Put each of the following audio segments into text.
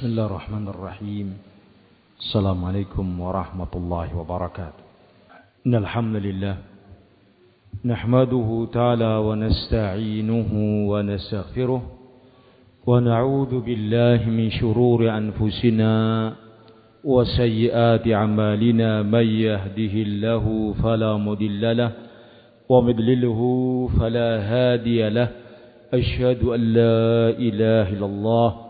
بسم الله الرحمن الرحيم. السلام عليكم ورحمة الله وبركاته. إن الحمد لله نحمده تعالى ونستعينه ونستغفره ونعوذ بالله من شرور أنفسنا وسيئات أعمالنا من يهده الله فلا مضل له ومضلله فلا هادي له. أشهد أن لا إله إلا الله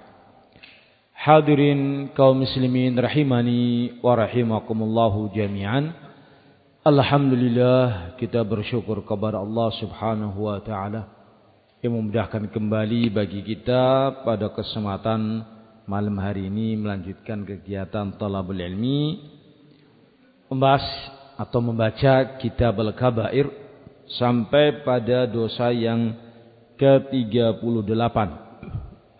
Hadirin kaum muslimin rahimani wa rahimakumullahu jami'an. Alhamdulillah kita bersyukur kepada Allah Subhanahu wa taala yang memudahkan kembali bagi kita pada kesempatan malam hari ini melanjutkan kegiatan talabul ilmi membahas atau membaca kitab al-kabair sampai pada dosa yang ke-38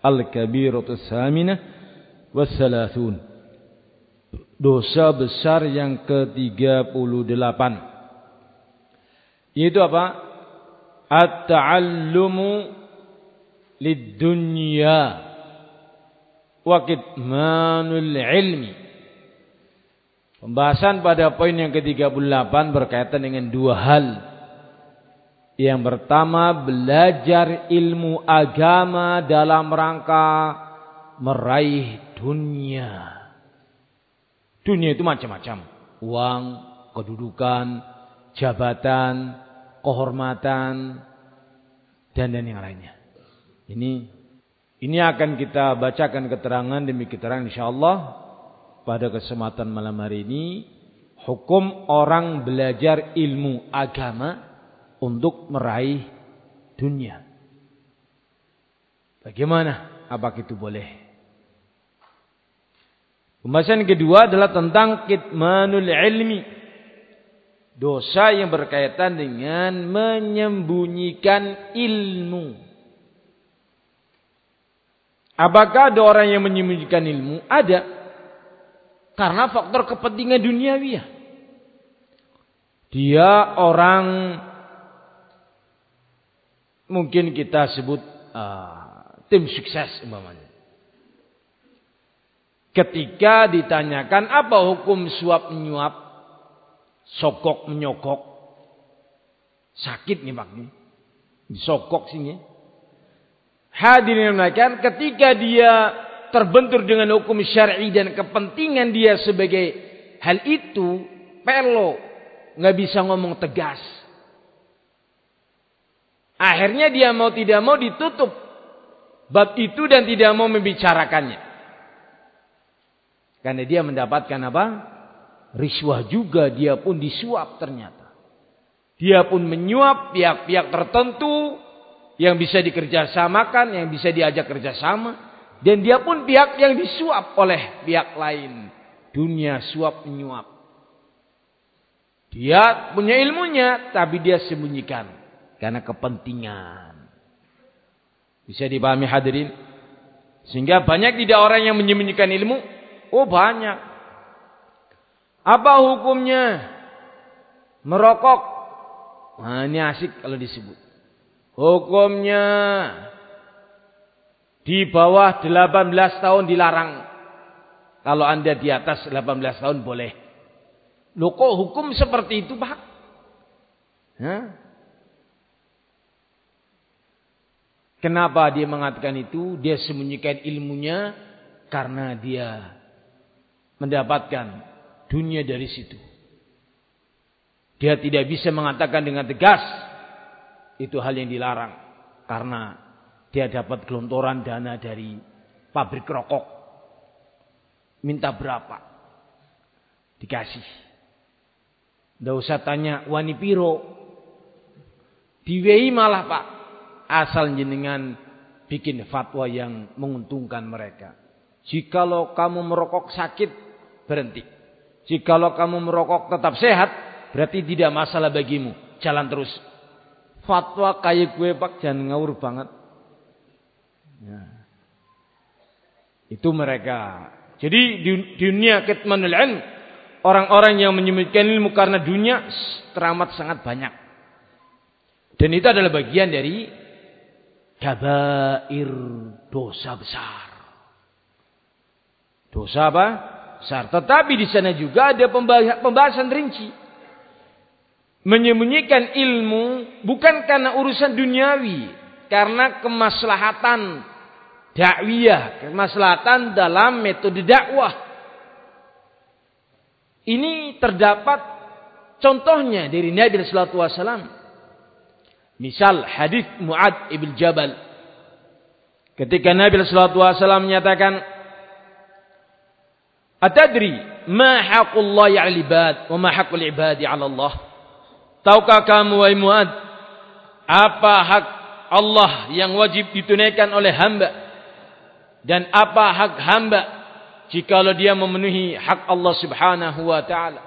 al-kabiratus saminah wassalathun. Dosa besar yang ke-38. Yaitu apa? At-ta'allumu lid-dunya wa kitmanul ilmi. Pembahasan pada poin yang ke-38 berkaitan dengan dua hal. Yang pertama, belajar ilmu agama dalam rangka meraih dunia. Dunia itu macam-macam. Uang, kedudukan, jabatan, kehormatan, dan dan yang lainnya. Ini ini akan kita bacakan keterangan demi keterangan insyaallah pada kesempatan malam hari ini hukum orang belajar ilmu agama untuk meraih dunia. Bagaimana? Apakah itu boleh? Pembahasan kedua adalah tentang kitmanul ilmi. Dosa yang berkaitan dengan menyembunyikan ilmu. Apakah ada orang yang menyembunyikan ilmu? Ada. Karena faktor kepentingan duniawi. Dia orang mungkin kita sebut uh, tim sukses umpamanya. Ketika ditanyakan apa hukum suap menyuap, sokok menyokok, sakit nih pak nih, disokok sini. Hadirin yang ketika dia terbentur dengan hukum syar'i dan kepentingan dia sebagai hal itu, pelo, nggak bisa ngomong tegas. Akhirnya dia mau tidak mau ditutup bab itu dan tidak mau membicarakannya. Karena dia mendapatkan apa? Riswah juga dia pun disuap ternyata. Dia pun menyuap pihak-pihak tertentu yang bisa dikerjasamakan, yang bisa diajak kerjasama. Dan dia pun pihak yang disuap oleh pihak lain. Dunia suap menyuap. Dia punya ilmunya, tapi dia sembunyikan. Karena kepentingan. Bisa dipahami hadirin? Sehingga banyak tidak orang yang menyembunyikan ilmu, Oh banyak. Apa hukumnya? Merokok. Nah, ini asik kalau disebut. Hukumnya di bawah 18 tahun dilarang. Kalau Anda di atas 18 tahun boleh. Loh kok hukum seperti itu, Pak? Hah? Kenapa dia mengatakan itu? Dia sembunyikan ilmunya karena dia mendapatkan dunia dari situ. Dia tidak bisa mengatakan dengan tegas itu hal yang dilarang karena dia dapat gelontoran dana dari pabrik rokok. Minta berapa? Dikasih. Tidak usah tanya wani piro. Diwehi malah pak. Asal jenengan bikin fatwa yang menguntungkan mereka. Jikalau kamu merokok sakit, berhenti. Jikalau kamu merokok tetap sehat, berarti tidak masalah bagimu. Jalan terus. Fatwa kayak gue pak jangan ngawur banget. Ya. Itu mereka. Jadi di dunia kitmanul ilm, orang-orang yang menyembunyikan ilmu karena dunia teramat sangat banyak. Dan itu adalah bagian dari kabair dosa besar. Dosa apa? Besar. Tetapi di sana juga ada pembahasan rinci. Menyembunyikan ilmu bukan karena urusan duniawi, karena kemaslahatan dakwiyah, kemaslahatan dalam metode dakwah. Ini terdapat contohnya dari Nabi wasallam. Misal hadis Muad ibn Jabal ketika Nabi wasallam menyatakan Atadri ma haqqullahi 'alal ibad wa ma haqqul ibadi 'ala Allah? Tahukah kamu wahai Muad apa hak Allah yang wajib ditunaikan oleh hamba dan apa hak hamba jikalau dia memenuhi hak Allah Subhanahu wa taala?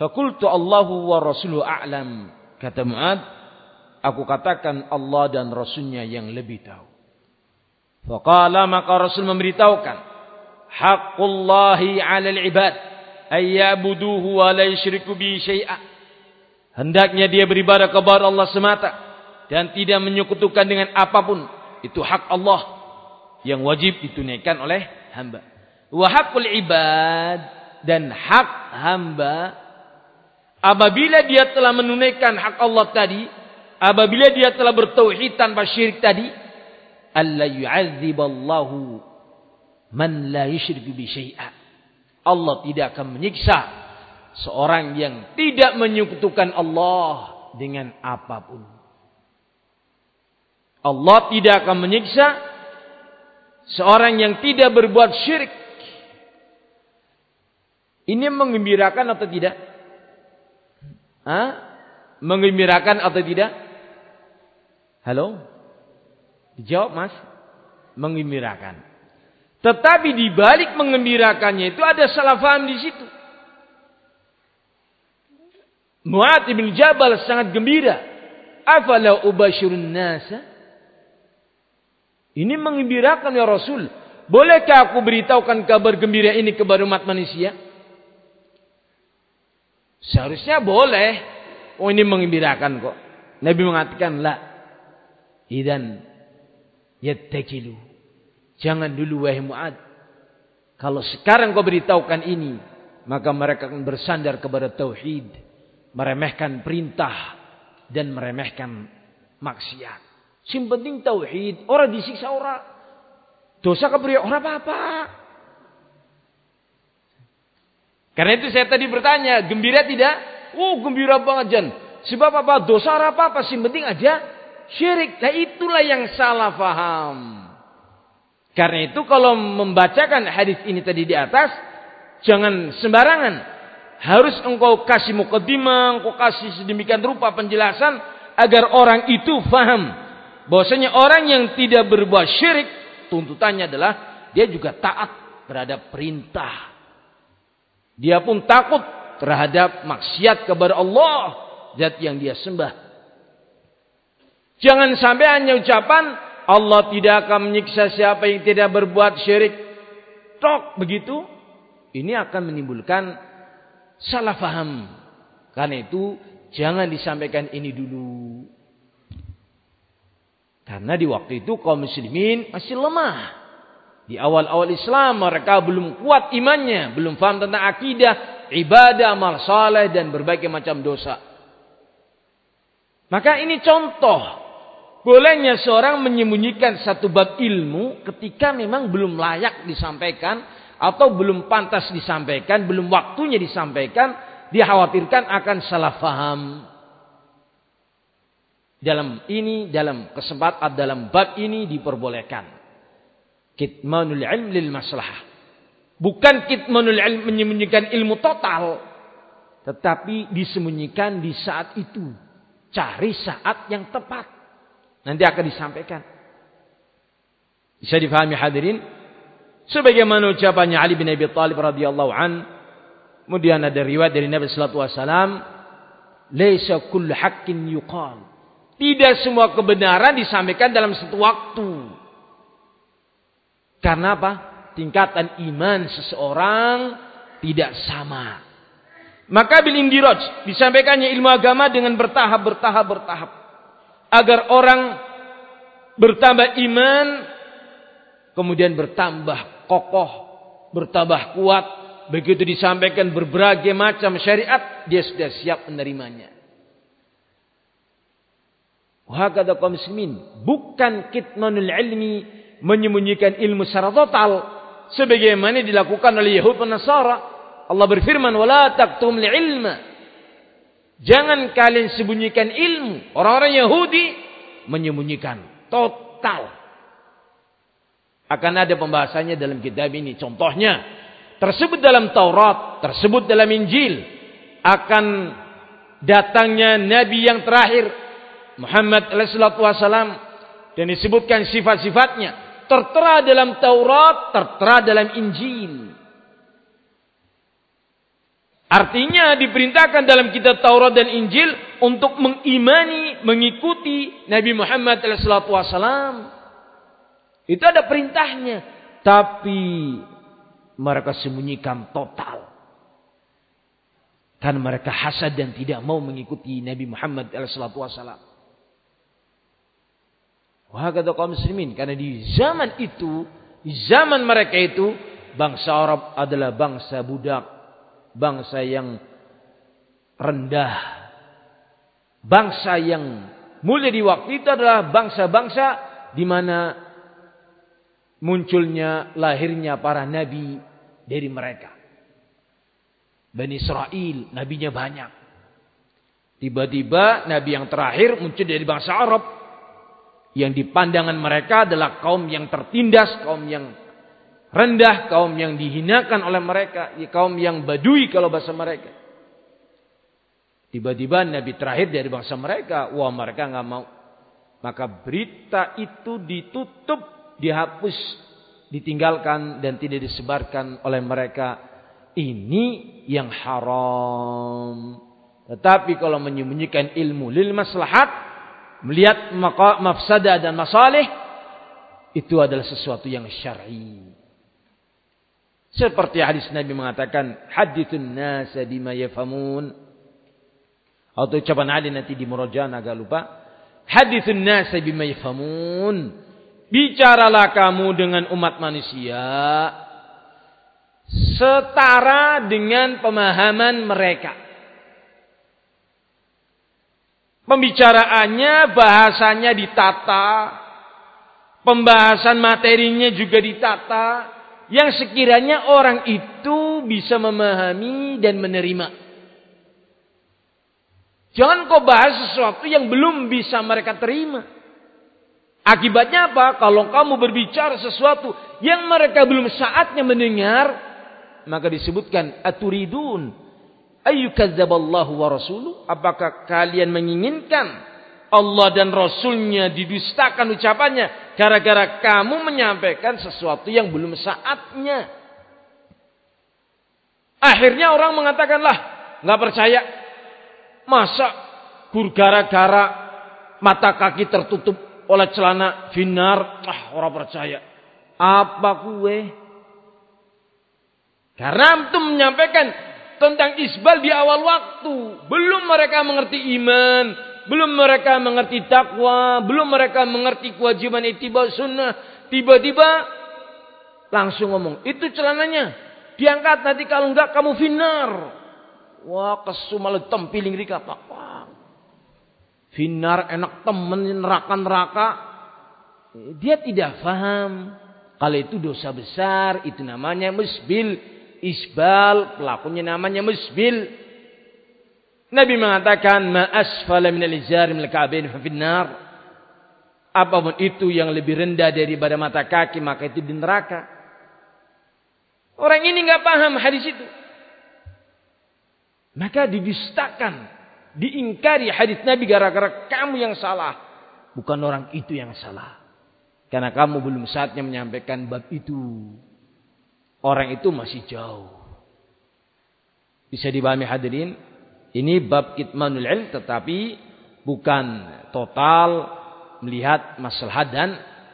Fakultu Allahu wa rasuluhu a'lam. Kata Muad, aku katakan Allah dan Rasulnya yang lebih tahu. Faqala maka Rasul memberitahukan haqqullahi 'alal ibad ay ya'buduhu wa la yusyriku bi syai'a. Hendaknya dia beribadah kepada Allah semata dan tidak menyekutukan dengan apa pun. Itu hak Allah yang wajib ditunaikan oleh hamba. Wa haqqul ibad dan hak hamba apabila dia telah menunaikan hak Allah tadi, apabila dia telah bertauhid tanpa syirik tadi, alla yu'adziballahu man la yusyriku bi syai'a. Allah tidak akan menyiksa seorang yang tidak menyekutukan Allah dengan apa pun. Allah tidak akan menyiksa seorang yang tidak berbuat syirik. Ini mengembirakan atau tidak? Hah? Mengembirakan atau tidak? Halo? Dijawab mas. Mengembirakan. Tetapi di balik mengembirakannya itu ada salah faham di situ. Mu'ad bin Jabal sangat gembira. Afala ubashirun nasa? Ini mengembirakan ya Rasul. Bolehkah aku beritahukan kabar gembira ini kepada umat manusia? Seharusnya boleh. Oh ini mengembirakan kok. Nabi mengatakan la. Idan yattakilu. Jangan dulu wahai Mu'ad. Kalau sekarang kau beritahukan ini, maka mereka akan bersandar kepada tauhid, meremehkan perintah dan meremehkan maksiat. Sim penting tauhid, orang disiksa orang. Dosa keberi orang apa-apa. Karena itu saya tadi bertanya, gembira tidak? Oh, gembira banget Jan. Sebab apa? Dosa apa-apa, sim penting aja syirik. Nah itulah yang salah faham. Karena itu kalau membacakan hadis ini tadi di atas, jangan sembarangan. Harus engkau kasih mukaddimah, engkau kasih sedemikian rupa penjelasan agar orang itu faham bahwasanya orang yang tidak berbuat syirik tuntutannya adalah dia juga taat terhadap perintah. Dia pun takut terhadap maksiat kepada Allah zat yang dia sembah. Jangan sampai hanya ucapan Allah tidak akan menyiksa siapa yang tidak berbuat syirik. Tok begitu. Ini akan menimbulkan salah faham. Karena itu jangan disampaikan ini dulu. Karena di waktu itu kaum muslimin masih lemah. Di awal-awal Islam mereka belum kuat imannya, belum faham tentang akidah, ibadah, amal saleh dan berbagai macam dosa. Maka ini contoh Bolehnya seorang menyembunyikan satu bab ilmu ketika memang belum layak disampaikan atau belum pantas disampaikan, belum waktunya disampaikan, dikhawatirkan akan salah faham. Dalam ini, dalam kesempatan, dalam bab ini diperbolehkan. Kitmanul ilm lil maslahah. Bukan kitmanul ilm menyembunyikan ilmu total. Tetapi disembunyikan di saat itu. Cari saat yang tepat. Nanti akan disampaikan. Bisa difahami hadirin? Sebagaimana ucapannya Ali bin Abi Thalib radhiyallahu an. Kemudian ada riwayat dari Nabi sallallahu alaihi wasallam, "Laisa kullu haqqin yuqal." Tidak semua kebenaran disampaikan dalam satu waktu. Karena apa? Tingkatan iman seseorang tidak sama. Maka bil indiraj disampaikannya ilmu agama dengan bertahap bertahap bertahap agar orang bertambah iman kemudian bertambah kokoh, bertambah kuat. Begitu disampaikan berbagai macam syariat, dia sudah siap menerimanya. Bukan kitmanul ilmi menyembunyikan ilmu secara total sebagaimana dilakukan oleh Yahud dan Nasara. Allah berfirman, "Wala taktum ilma." Jangan kalian sembunyikan ilmu. Orang-orang Yahudi menyembunyikan total akan ada pembahasannya dalam kitab ini. Contohnya, tersebut dalam Taurat, tersebut dalam Injil, akan datangnya Nabi yang terakhir, Muhammad SAW, dan disebutkan sifat-sifatnya. Tertera dalam Taurat, tertera dalam Injil. Artinya diperintahkan dalam kitab Taurat dan Injil untuk mengimani, mengikuti Nabi Muhammad SAW. Itu ada perintahnya. Tapi mereka sembunyikan total. Karena mereka hasad dan tidak mau mengikuti Nabi Muhammad SAW. Wah kata kaum muslimin. Karena di zaman itu, di zaman mereka itu, bangsa Arab adalah bangsa budak. Bangsa yang rendah. Bangsa yang mulia di waktu itu adalah bangsa-bangsa di mana munculnya lahirnya para nabi dari mereka. Bani Israel, nabinya banyak. Tiba-tiba nabi yang terakhir muncul dari bangsa Arab. Yang di pandangan mereka adalah kaum yang tertindas, kaum yang rendah, kaum yang dihinakan oleh mereka, kaum yang badui kalau bahasa mereka. Tiba-tiba nabi terakhir dari bangsa mereka, wah mereka nggak mau. Maka berita itu ditutup dihapus, ditinggalkan dan tidak disebarkan oleh mereka. Ini yang haram. Tetapi kalau menyembunyikan ilmu lil maslahat, melihat mafsada dan masalih, itu adalah sesuatu yang syar'i. Seperti hadis Nabi mengatakan, hadithun nasa bima yafamun. Atau ucapan Ali nanti di Murajan agak lupa. Hadithun nasa bima yafamun. Bicaralah kamu dengan umat manusia setara dengan pemahaman mereka. Pembicaraannya, bahasanya ditata, pembahasan materinya juga ditata, yang sekiranya orang itu bisa memahami dan menerima. Jangan kau bahas sesuatu yang belum bisa mereka terima. Akibatnya apa? Kalau kamu berbicara sesuatu yang mereka belum saatnya mendengar, maka disebutkan aturidun ayyukadzaballahu wa rasuluh? Apakah kalian menginginkan Allah dan Rasulnya didustakan ucapannya gara-gara kamu menyampaikan sesuatu yang belum saatnya? Akhirnya orang mengatakanlah nggak percaya. Masa gara-gara mata kaki tertutup oleh celana finar. Ah, orang percaya. Apa kue? Karena itu menyampaikan tentang isbal di awal waktu. Belum mereka mengerti iman. Belum mereka mengerti takwa. Belum mereka mengerti kewajiban itiba sunnah. Tiba-tiba langsung ngomong. Itu celananya. Diangkat nanti kalau enggak kamu finar. Wah kesumal tempiling rika. Wah Finar enak temen neraka-neraka. Dia tidak faham. Kalau itu dosa besar, itu namanya musbil. Isbal, pelakunya namanya musbil. Nabi mengatakan, Ma asfala minal izari minal ka'bain finnar. Apa pun itu yang lebih rendah daripada mata kaki, maka itu di neraka. Orang ini nggak paham hadis itu. Maka didustakan diingkari hadis Nabi gara-gara kamu yang salah. Bukan orang itu yang salah. Karena kamu belum saatnya menyampaikan bab itu. orang itu masih jauh. Bisa dipahami hadirin? Ini bab kitmanul ilm tetapi bukan total melihat masalah dan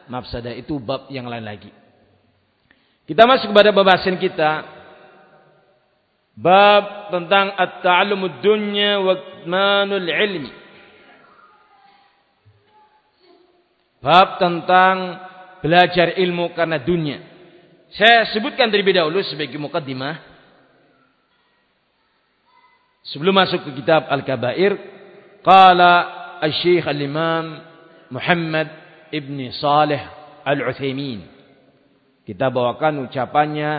mafsadah itu bab yang lain lagi. Kita masuk kepada pembahasan kita bab tentang at-ta'allumud dunya wa kitmanul ilmi. Bab tentang belajar ilmu karena dunia. Saya sebutkan terlebih dahulu sebagai mukaddimah. Sebelum masuk ke kitab Al-Kabair, qala Al-Syekh Al-Imam Muhammad Ibn Saleh Al-Utsaimin. Kita bawakan ucapannya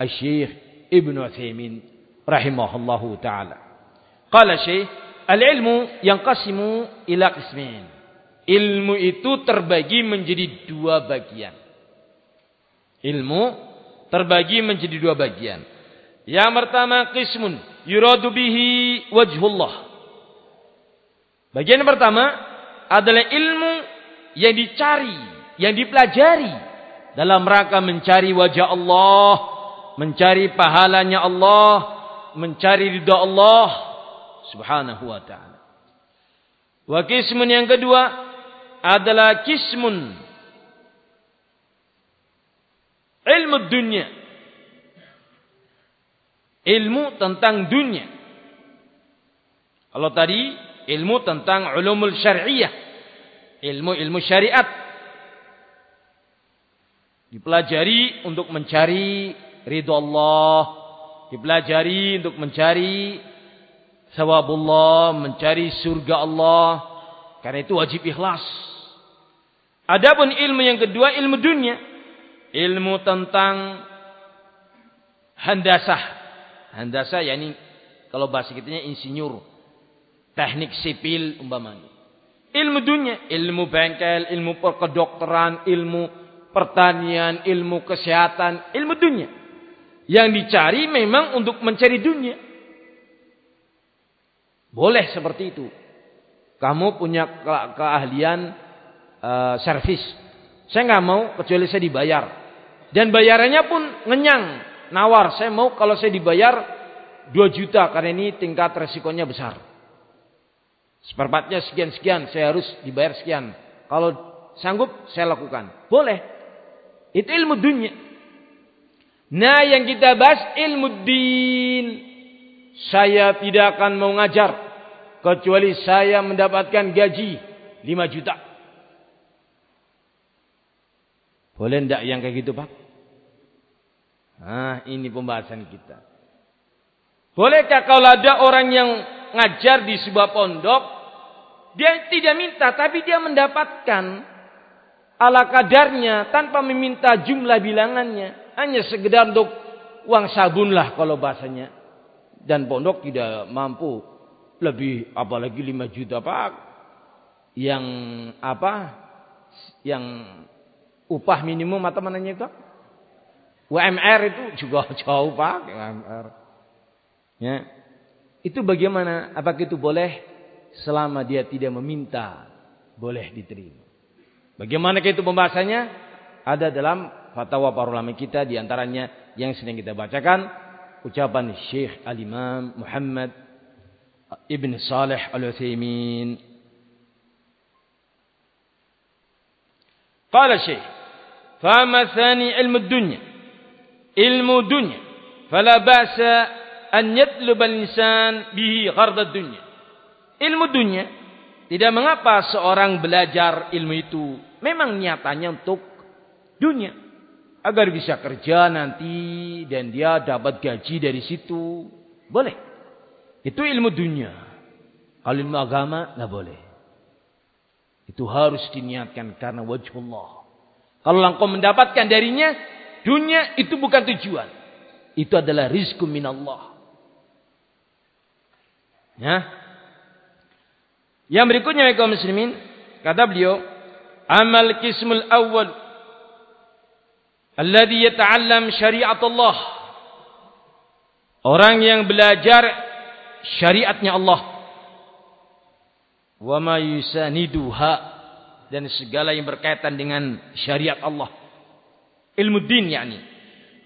Al-Syekh Ibn Utsaimin rahimahullahu taala. Qala Syekh, al-ilmu yanqasimu ila qismain. Ilmu itu terbagi menjadi dua bagian. Ilmu terbagi menjadi dua bagian. Yang pertama qismun yuradu bihi wajhullah. Bagian pertama adalah ilmu yang dicari, yang dipelajari dalam rangka mencari wajah Allah, mencari pahalanya Allah, mencari ridha Allah Subhanahu wa taala. Wa kismun yang kedua adalah kismun ilmu dunia. Ilmu tentang dunia. Kalau tadi ilmu tentang ulumul syariah. Ilmu-ilmu syariat. Dipelajari untuk mencari ridho Allah. Dipelajari untuk mencari sawabullah, mencari surga Allah. Karena itu wajib ikhlas. Adapun ilmu yang kedua ilmu dunia, ilmu tentang handasah. Handasah yakni kalau bahasa kitanya insinyur, teknik sipil umpamanya. Ilmu dunia, ilmu bengkel, ilmu kedokteran, ilmu pertanian, ilmu kesehatan, ilmu dunia. Yang dicari memang untuk mencari dunia. Boleh seperti itu. Kamu punya keahlian uh, servis. Saya nggak mau kecuali saya dibayar. Dan bayarannya pun ngenyang, nawar. Saya mau kalau saya dibayar 2 juta karena ini tingkat resikonya besar. Seperempatnya sekian-sekian, saya harus dibayar sekian. Kalau sanggup saya lakukan. Boleh. Itu ilmu dunia. Nah yang kita bahas ilmu din. Saya tidak akan mau ngajar. Kecuali saya mendapatkan gaji 5 juta. Boleh ndak yang kayak gitu, Pak? Nah, ini pembahasan kita. Bolehkah kalau ada orang yang ngajar di sebuah pondok, dia tidak minta, tapi dia mendapatkan ala kadarnya tanpa meminta jumlah bilangannya. Hanya sekedar untuk uang sabun lah kalau bahasanya. Dan pondok tidak mampu lebih apalagi 5 juta pak. Yang apa? Yang upah minimum atau mananya itu? UMR itu juga jauh pak UMR. Ya. Itu bagaimana? Apakah itu boleh? Selama dia tidak meminta, boleh diterima. Bagaimana itu pembahasannya? Ada dalam fatwa para ulama kita di antaranya yang sedang kita bacakan ucapan Syekh Al-Imam Muhammad Ibn Saleh Al-Utsaimin. Qala Syekh, "Fama thani ilmu dunya" ilmu dunia. Fala ba'sa an yatlubal insan bihi gharadad dunya. Ilmu dunia tidak mengapa seorang belajar ilmu itu memang niatannya untuk dunia. Agar bisa kerja nanti dan dia dapat gaji dari situ. Boleh. Itu ilmu dunia. Kalau ilmu agama enggak boleh. Itu harus diniatkan karena wajhullah. Kalau engkau mendapatkan darinya dunia itu bukan tujuan. Itu adalah rizku minallah. Ya. Yang berikutnya ya kaum muslimin, kata beliau, amal kismul awal alladhi yata'allam syariat Allah. Orang yang belajar syariatnya Allah. Wa ma yusaniduha dan segala yang berkaitan dengan syariat Allah. Ilmu din yakni.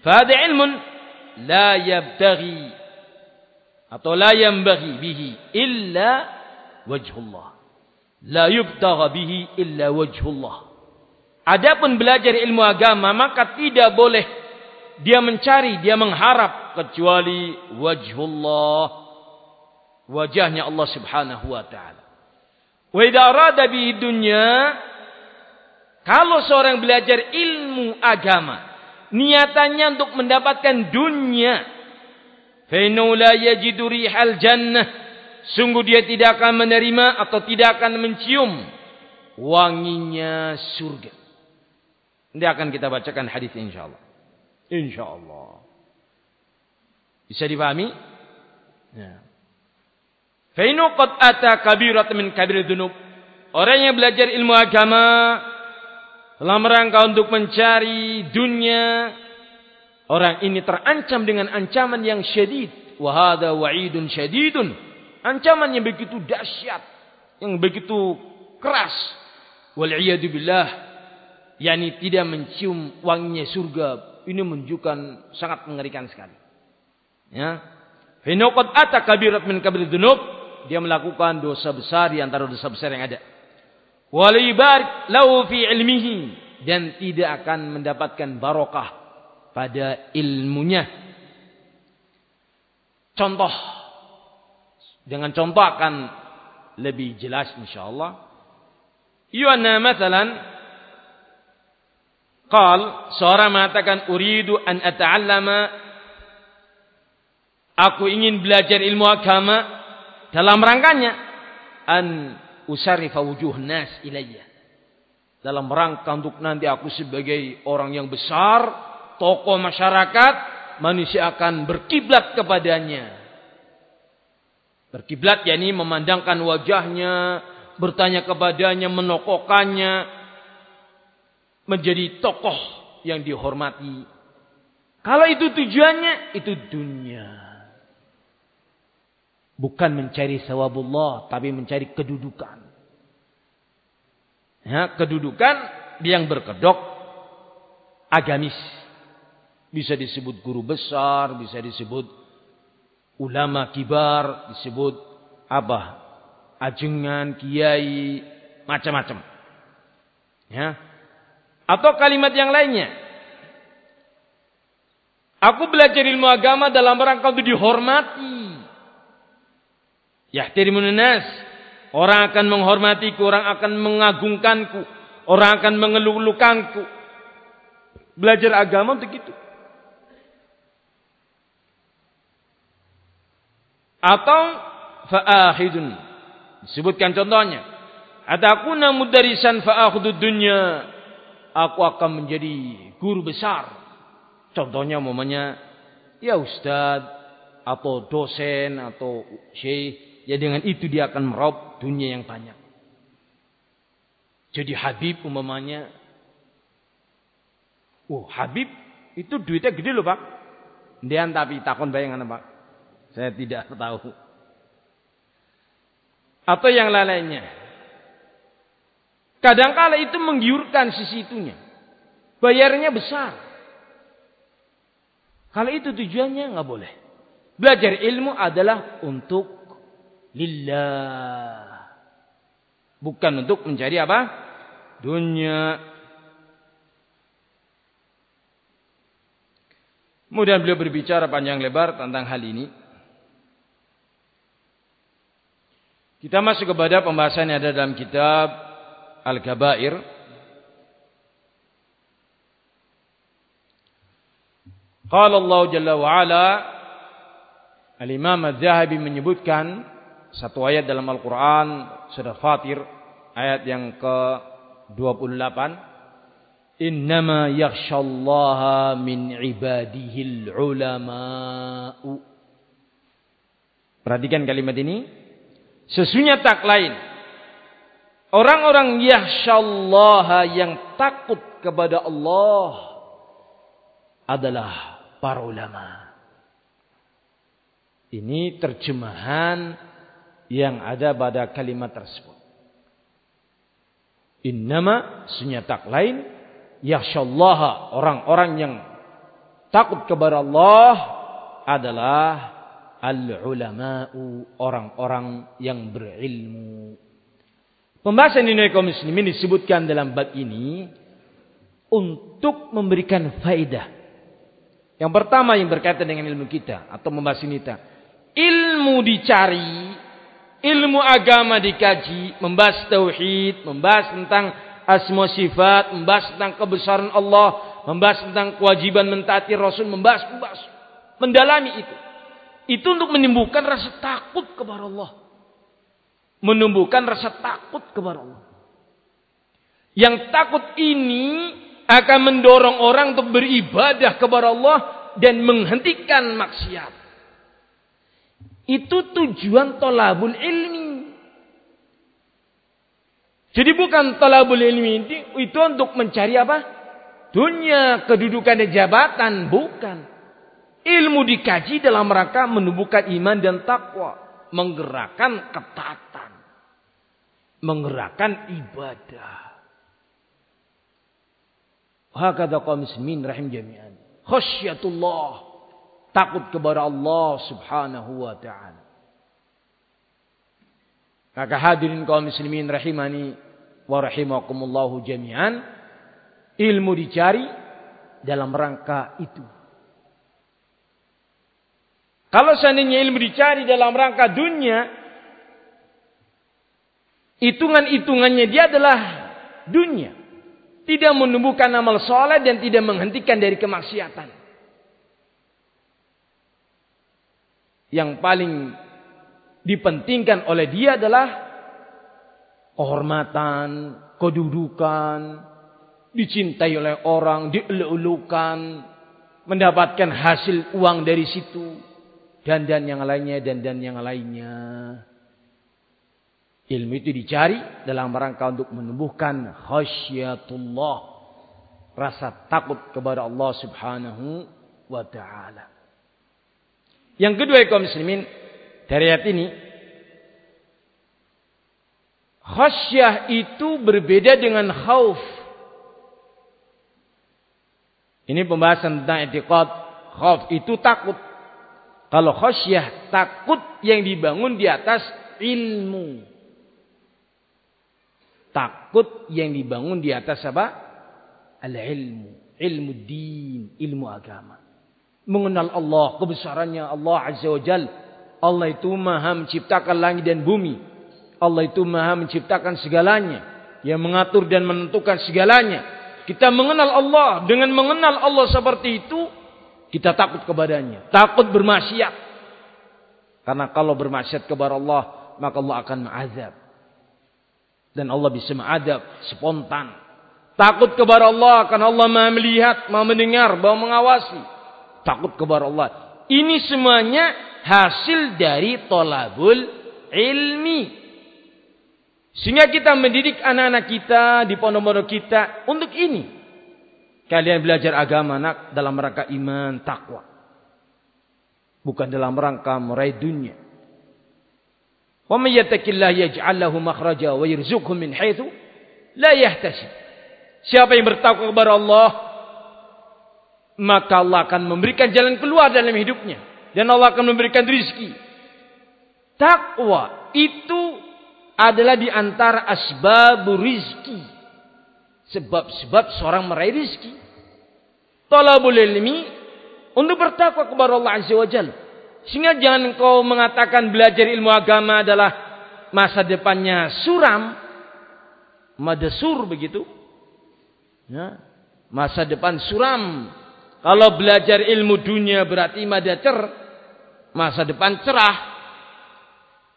Fahada ilmun la yabtaghi atau la yambaghi bihi illa wajhullah. La yubtagha bihi illa wajhullah. Adapun belajar ilmu agama maka tidak boleh dia mencari, dia mengharap kecuali wajhullah. Wajahnya Allah Subhanahu wa taala. Wa idza arada bihi dunya kalau seorang belajar ilmu agama niatannya untuk mendapatkan dunia fa la yajidu rihal jannah sungguh dia tidak akan menerima atau tidak akan mencium wanginya surga. Nanti akan kita bacakan hadis insyaallah. Insyaallah. Bisa dipahami? Ya. Fainu qad ata kabirat min kabir dunub. Orang yang belajar ilmu agama dalam rangka untuk mencari dunia, orang ini terancam dengan ancaman yang syadid. Wahada wa'idun syadidun. Ancaman yang begitu dahsyat, yang begitu keras. Wal'iyadu billah. Yani tidak mencium wanginya surga. Ini menunjukkan sangat mengerikan sekali. Ya. Hinokot ata kabirat min kabir dunub. Dia melakukan dosa besar di antara dosa besar yang ada. Walibar lau fi ilmihi. Dan tidak akan mendapatkan barokah pada ilmunya. Contoh. Dengan contoh akan lebih jelas insyaAllah. Yuanna mathalan. Qal. Seorang mengatakan. Uridu an ata'allama Aku ingin belajar ilmu agama dalam rangkanya an usarifa wujuh nas ilayya. Dalam rangka untuk nanti aku sebagai orang yang besar, tokoh masyarakat, manusia akan berkiblat kepadanya. Berkiblat yakni memandangkan wajahnya, bertanya kepadanya, menokokannya, menjadi tokoh yang dihormati. Kalau itu tujuannya, itu dunia. Bukan mencari sawabullah, tapi mencari kedudukan. Ya, kedudukan yang berkedok agamis. Bisa disebut guru besar, bisa disebut ulama kibar, disebut apa? Ajengan, kiai, macam-macam. Ya. Atau kalimat yang lainnya. Aku belajar ilmu agama dalam rangka untuk dihormati. Yahtirimun nas. Orang akan menghormatiku, orang akan mengagungkanku, orang akan mengelulukanku. Belajar agama untuk itu. Atau fa'ahidun. Disebutkan contohnya. Atakuna mudarisan fa'akhudud dunya. Aku akan menjadi guru besar. Contohnya umumnya. Ya Ustaz. Atau dosen. Atau syekh ya dengan itu dia akan meraup dunia yang banyak. Jadi Habib umpamanya, oh Habib itu duitnya gede loh pak. Dia tapi takon bayangan pak. Saya tidak tahu. Atau yang lainnya. Kadangkala itu menggiurkan sisi itunya. Bayarnya besar. Kalau itu tujuannya nggak boleh. Belajar ilmu adalah untuk lillah. Bukan untuk mencari apa? Dunia. Kemudian beliau berbicara panjang lebar tentang hal ini. Kita masuk kepada pembahasan yang ada dalam kitab Al-Kabair. Qala Allah Jalla wa Ala Al-Imam Az-Zahabi menyebutkan satu ayat dalam Al-Quran sudah Fatir ayat yang ke-28. Innama yakhshallaha min ibadihil ulama'u. Perhatikan kalimat ini. Sesungguhnya tak lain. Orang-orang yakhshallaha yang takut kepada Allah Adalah para ulama. Ini terjemahan yang ada pada kalimat tersebut. Innama tak lain yakhsyallaha orang-orang yang takut kepada Allah adalah al-ulama'u, orang-orang yang berilmu. Pembahasan ini kaum muslimin disebutkan dalam bab ini untuk memberikan faedah. Yang pertama yang berkaitan dengan ilmu kita atau membahas ini kita. Ilmu dicari, ilmu agama dikaji, membahas tauhid, membahas tentang asma sifat, membahas tentang kebesaran Allah, membahas tentang kewajiban mentaati Rasul, membahas, membahas, mendalami itu. Itu untuk menimbulkan rasa takut kepada Allah. Menumbuhkan rasa takut kepada Allah. Yang takut ini akan mendorong orang untuk beribadah kepada Allah dan menghentikan maksiat. Itu tujuan tolabul ilmi. Jadi bukan talabul ilmi itu untuk mencari apa? Dunia, kedudukan dan jabatan. Bukan. Ilmu dikaji dalam rangka menumbuhkan iman dan takwa. Menggerakkan ketatan. Menggerakkan ibadah. Hakada kaum muslimin rahim jami'an. Khasyatullah. Takut kepada Allah subhanahu wa ta'ala. Maka hadirin kaum muslimin rahimani wa rahimakumullahu jami'an ilmu dicari dalam rangka itu. Kalau seandainya ilmu dicari dalam rangka dunia, hitungan-hitungannya dia adalah dunia. Tidak menumbuhkan amal soleh dan tidak menghentikan dari kemaksiatan. Yang paling dipentingkan oleh dia adalah kehormatan, kedudukan, dicintai oleh orang, dielulukan, mendapatkan hasil uang dari situ, dan dan yang lainnya, dan dan yang lainnya. Ilmu itu dicari dalam rangka untuk menumbuhkan khasyatullah, rasa takut kepada Allah Subhanahu wa taala. Yang kedua kaum muslimin dari ayat ini Khasyah itu berbeda dengan khauf. Ini pembahasan tentang etiqad. Khauf itu takut. Kalau khasyah takut yang dibangun di atas ilmu. Takut yang dibangun di atas apa? Al-ilmu. Ilmu din. Ilmu agama. Mengenal Allah. Kebesarannya Allah Azza wa Jal. Allah itu maha menciptakan langit dan bumi Allah itu maha menciptakan segalanya. Yang mengatur dan menentukan segalanya. Kita mengenal Allah. Dengan mengenal Allah seperti itu. Kita takut kepadanya. Takut bermaksiat. Karena kalau bermaksiat kepada Allah. Maka Allah akan mengazab. Dan Allah bisa mengadab spontan. Takut kepada Allah. Karena Allah maha melihat, maha mendengar, maha mengawasi. Takut kepada Allah. Ini semuanya hasil dari tolabul ilmi. Sehingga kita mendidik anak-anak kita di pondok-pondok kita untuk ini. Kalian belajar agama nak dalam rangka iman, takwa. Bukan dalam rangka meraih dunia. Wa may yattaqillah yaj'al lahu makhraja wa yarzuqhu min haitsu la yahtasib. Siapa yang bertakwa kepada Allah, maka Allah akan memberikan jalan keluar dalam hidupnya dan Allah akan memberikan rizki. Takwa itu adalah di antara asbab rizki. Sebab-sebab seorang meraih rizki. Talabul ilmi untuk bertakwa kepada Allah Azza wa Jal. Sehingga jangan kau mengatakan belajar ilmu agama adalah masa depannya suram. Madasur begitu. Ya. Masa depan suram. Kalau belajar ilmu dunia berarti madacer. Masa depan cerah.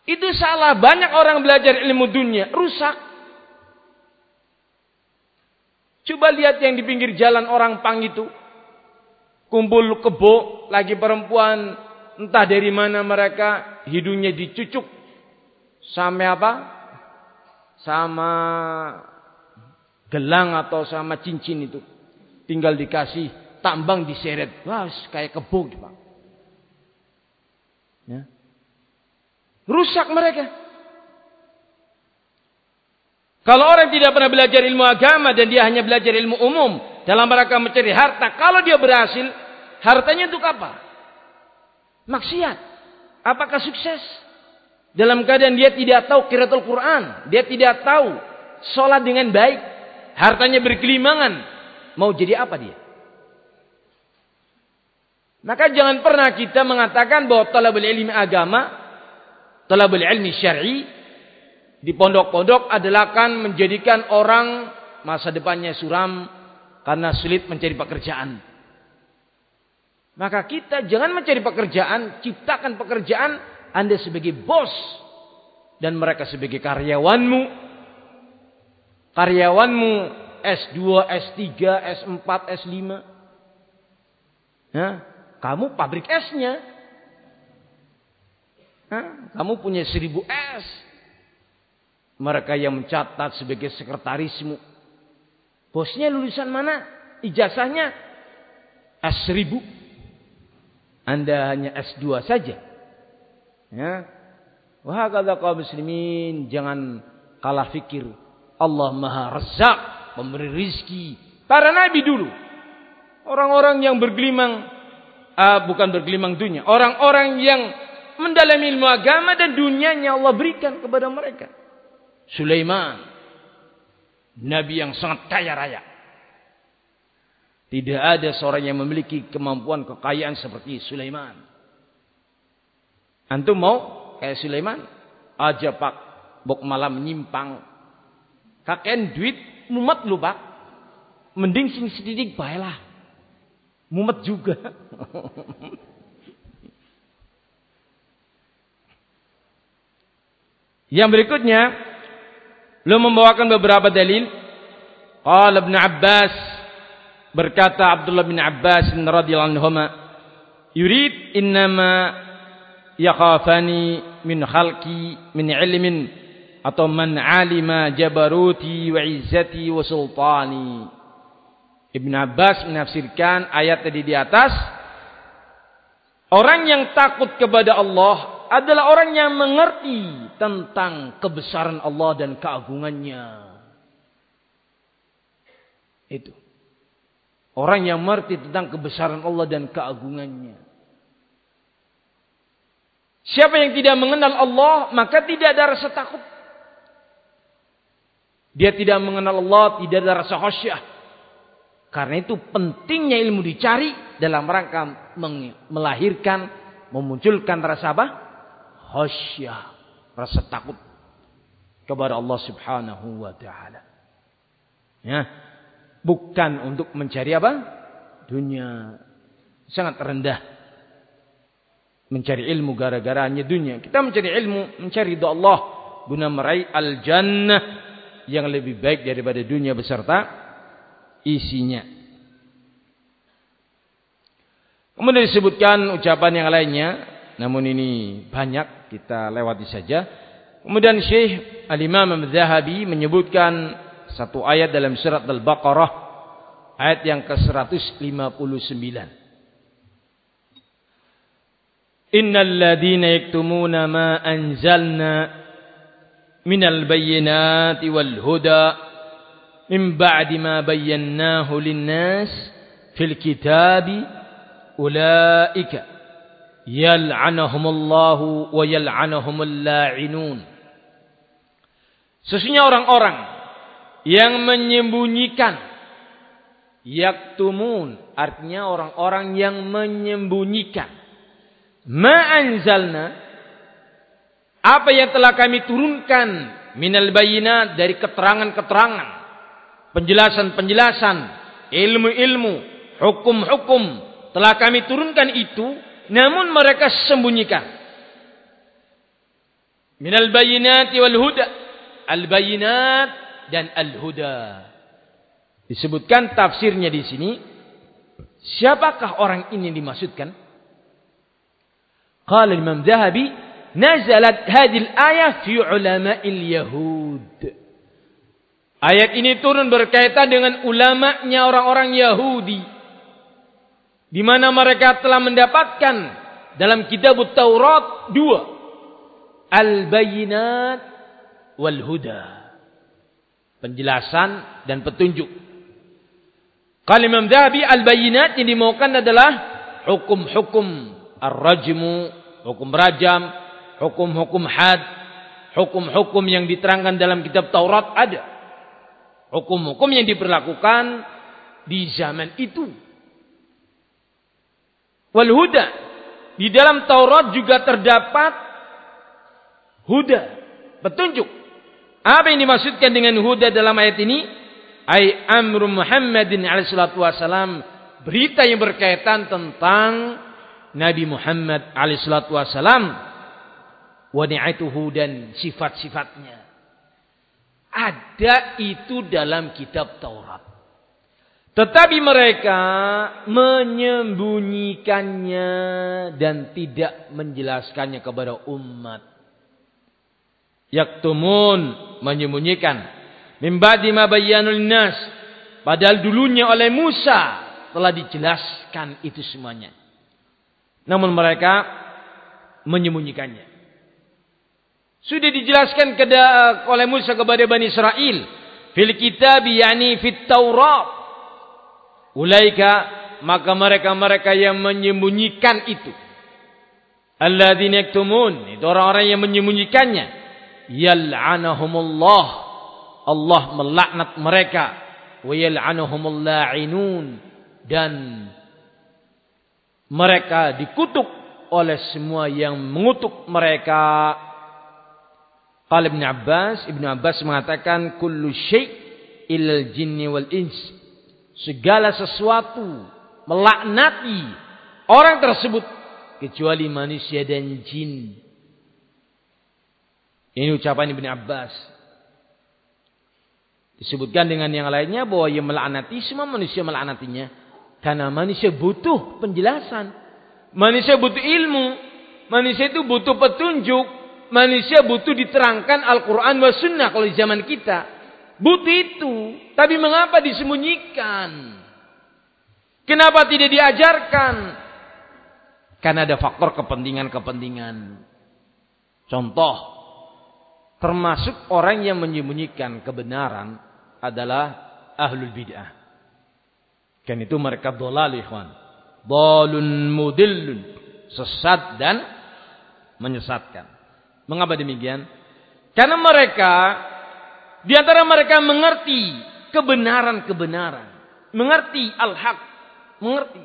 Itu salah. Banyak orang belajar ilmu dunia. Rusak. Coba lihat yang di pinggir jalan orang pang itu. Kumpul kebo. Lagi perempuan. Entah dari mana mereka. Hidungnya dicucuk. Sampai apa? Sama gelang atau sama cincin itu. Tinggal dikasih tambang diseret. Wah, kayak kebo. Pak. Ya. Rusak mereka. Kalau orang tidak pernah belajar ilmu agama dan dia hanya belajar ilmu umum dalam rangka mencari harta, kalau dia berhasil, Hartanya untuk apa? Maksiat. Apakah sukses? Dalam keadaan dia tidak tahu kiratul Quran. Dia tidak tahu sholat dengan baik. Hartanya berkelimangan. Mau jadi apa dia? Maka jangan pernah kita mengatakan bahwa talabul ilmi agama, talabul ilmi syar'i di pondok-pondok adalah akan menjadikan orang masa depannya suram karena sulit mencari pekerjaan. Maka kita jangan mencari pekerjaan, ciptakan pekerjaan Anda sebagai bos dan mereka sebagai karyawanmu. Karyawanmu S2, S3, S4, S5. Ya, kamu pabrik esnya. Hah? Kamu punya seribu es. Mereka yang mencatat sebagai sekretarismu. Bosnya lulusan mana? Ijazahnya S1000. Anda hanya S2 saja. Ya. Wah kata kaum muslimin. Jangan kalah fikir. Allah maha rezak. Memberi rizki. Para nabi dulu. Orang-orang yang bergelimang uh, bukan bergelimang dunia. Orang-orang yang mendalami ilmu agama dan dunianya Allah berikan kepada mereka. Sulaiman. Nabi yang sangat kaya raya. Tidak ada seorang yang memiliki kemampuan kekayaan seperti Sulaiman. Antum mau kayak Sulaiman? Aja pak, bok malam menyimpang. Kakek duit mumet lu pak. Mending sing sedikit baiklah. Mumet juga. Yang berikutnya, beliau membawakan beberapa dalil. Qala Ibn Abbas berkata Abdullah bin Abbas radhiyallahu anhu, "Yurid innama yakhafani min khalqi min ilmin atau man alima jabaruti wa izzati wa sultani." Ibn Abbas menafsirkan ayat tadi di atas. Orang yang takut kepada Allah adalah orang yang mengerti tentang kebesaran Allah dan keagungannya. Itu. Orang yang mengerti tentang kebesaran Allah dan keagungannya. Siapa yang tidak mengenal Allah, maka tidak ada rasa takut. Dia tidak mengenal Allah, tidak ada rasa khasyah. Karena itu pentingnya ilmu dicari dalam rangka melahirkan, memunculkan rasa apa? Khasyah, rasa takut kepada Allah Subhanahu wa taala. Ya. Bukan untuk mencari apa? Dunia. Sangat rendah. Mencari ilmu gara-gara hanya dunia. Kita mencari ilmu, mencari doa Allah guna meraih al-jannah yang lebih baik daripada dunia beserta isinya. Kemudian disebutkan ucapan yang lainnya, namun ini banyak kita lewati saja. Kemudian Syekh Al-Imam Al-Zahabi menyebutkan satu ayat dalam surat Al-Baqarah ayat yang ke-159. Innal ladina yaktumuna ma anzalna minal bayyinati wal huda min ba'di ma bayyanahu linnas fil kitabi ulaika yal'anahumullahu wa yal'anahumul la'inun. Sesungguhnya orang-orang yang menyembunyikan yaktumun artinya orang-orang yang menyembunyikan ma'anzalna apa yang telah kami turunkan minal bayyinat dari keterangan-keterangan penjelasan-penjelasan, ilmu-ilmu, hukum-hukum telah kami turunkan itu, namun mereka sembunyikan. Minal bayinati wal huda. Al bayinat dan al huda. Disebutkan tafsirnya di sini. Siapakah orang ini dimaksudkan? Qala Imam Zahabi, nazalat hadil ayah fi ulama'il Yahud. Ayat ini turun berkaitan dengan ulamanya orang-orang Yahudi. Di mana mereka telah mendapatkan dalam kitab Taurat dua. Al-Bayinat wal-Huda. Penjelasan dan petunjuk. Kalau Imam Dhabi Al-Bayinat yang dimaukan adalah hukum-hukum ar-rajmu, hukum rajam, hukum-hukum had, hukum-hukum yang diterangkan dalam kitab Taurat ada. Hukum-hukum yang diberlakukan di zaman itu. Wal huda. Di dalam Taurat juga terdapat huda, petunjuk. Apa yang dimaksudkan dengan huda dalam ayat ini? Ay amru Muhammadin alaihi salatu wasalam berita yang berkaitan tentang Nabi Muhammad alaihi salatu wasalam wani'atuhu dan sifat-sifatnya. Ada itu dalam kitab Taurat. Tetapi mereka menyembunyikannya dan tidak menjelaskannya kepada umat. Yaktumun menyembunyikan. Mimbadi ma bayyanul nas. Padahal dulunya oleh Musa telah dijelaskan itu semuanya. Namun mereka menyembunyikannya. Sudah dijelaskan oleh Musa kepada Bani Israel. Fil kitab yakni fit Taurat. Ulaika maka mereka-mereka yang menyembunyikan itu. Alladzina yaktumun, itu orang-orang yang menyembunyikannya. Yal'anahumullah. Allah melaknat mereka. Wa yal'anuhumul la'inun dan mereka dikutuk oleh semua yang mengutuk mereka. Qala Ibn Abbas, Ibn Abbas mengatakan kullu syai' ilal jinni wal ins segala sesuatu melaknati orang tersebut kecuali manusia dan jin. Ini ucapan Ibn Abbas. Disebutkan dengan yang lainnya bahwa yang melaknati semua manusia melaknatinya karena manusia butuh penjelasan. Manusia butuh ilmu. Manusia itu butuh petunjuk. Manusia butuh diterangkan Al-Quran wa sunnah kalau di zaman kita. Butuh itu. Tapi mengapa disembunyikan? Kenapa tidak diajarkan? Karena ada faktor kepentingan-kepentingan. Contoh. Termasuk orang yang menyembunyikan kebenaran adalah ahlul bid'ah. Kan itu mereka dolal ikhwan. Dolun mudillun. Sesat dan menyesatkan. Mengapa demikian? Karena mereka di antara mereka mengerti kebenaran-kebenaran. Mengerti al-haq. Mengerti.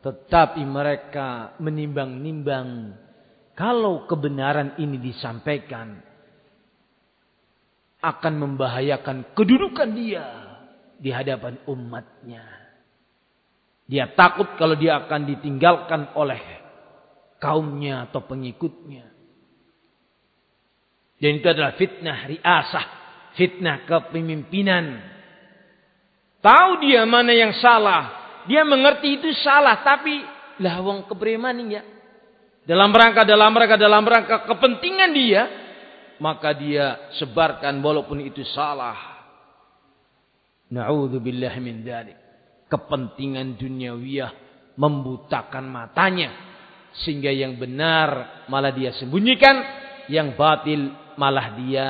Tetapi mereka menimbang-nimbang. Kalau kebenaran ini disampaikan. Akan membahayakan kedudukan dia. Di hadapan umatnya. Dia takut kalau dia akan ditinggalkan oleh kaumnya atau pengikutnya. Dan itu adalah fitnah riasah fitnah kepemimpinan. Tahu dia mana yang salah. Dia mengerti itu salah. Tapi lah wong kepreman ya. Dalam rangka, dalam rangka, dalam rangka kepentingan dia. Maka dia sebarkan walaupun itu salah. Na'udzubillah min dalik. Kepentingan duniawiyah membutakan matanya. Sehingga yang benar malah dia sembunyikan. Yang batil malah dia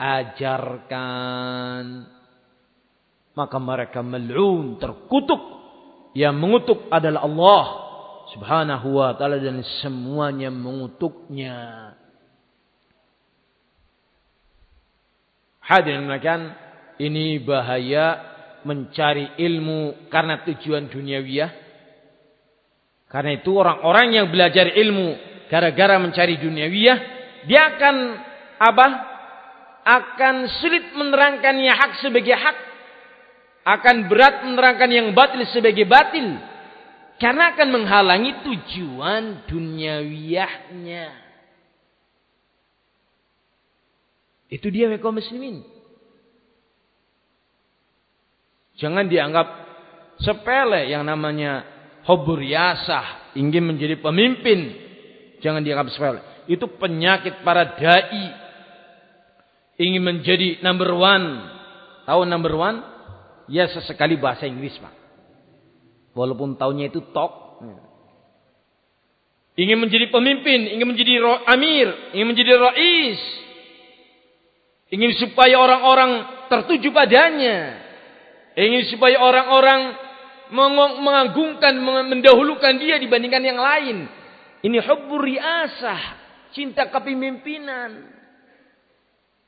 ajarkan. Maka mereka mel'un, terkutuk. Yang mengutuk adalah Allah subhanahu wa ta'ala dan semuanya mengutuknya. Hadirin melakukan ini bahaya mencari ilmu karena tujuan duniawiyah. Karena itu orang-orang yang belajar ilmu gara-gara mencari duniawiyah, dia akan apa? akan sulit menerangkan yang hak sebagai hak. Akan berat menerangkan yang batil sebagai batil. Karena akan menghalangi tujuan duniawiyahnya. Itu dia kaum muslimin. Jangan dianggap sepele yang namanya hobur yasah. Ingin menjadi pemimpin. Jangan dianggap sepele. Itu penyakit para da'i ingin menjadi number one. Tahu number one? Ya sesekali bahasa Inggris pak. Walaupun tahunya itu talk. Ingin menjadi pemimpin, ingin menjadi amir, ingin menjadi rais. Ingin supaya orang-orang tertuju padanya. Ingin supaya orang-orang mengagungkan, mendahulukan dia dibandingkan yang lain. Ini hubbur riasah, cinta kepemimpinan.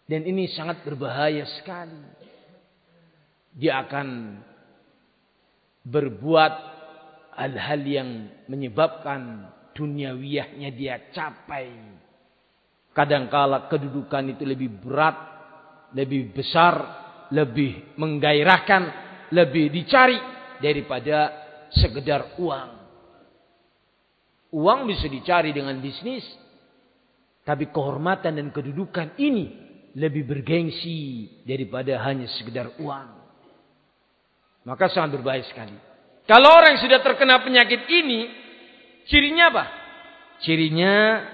Dan ini sangat berbahaya sekali. Dia akan berbuat hal-hal yang menyebabkan duniawiyahnya dia capai. Kadangkala kedudukan itu lebih berat, lebih besar, lebih menggairahkan, lebih dicari daripada sekedar uang. Uang bisa dicari dengan bisnis, tapi kehormatan dan kedudukan ini lebih bergengsi daripada hanya sekedar uang. Maka sangat berbahaya sekali. Kalau orang yang sudah terkena penyakit ini, cirinya apa? Cirinya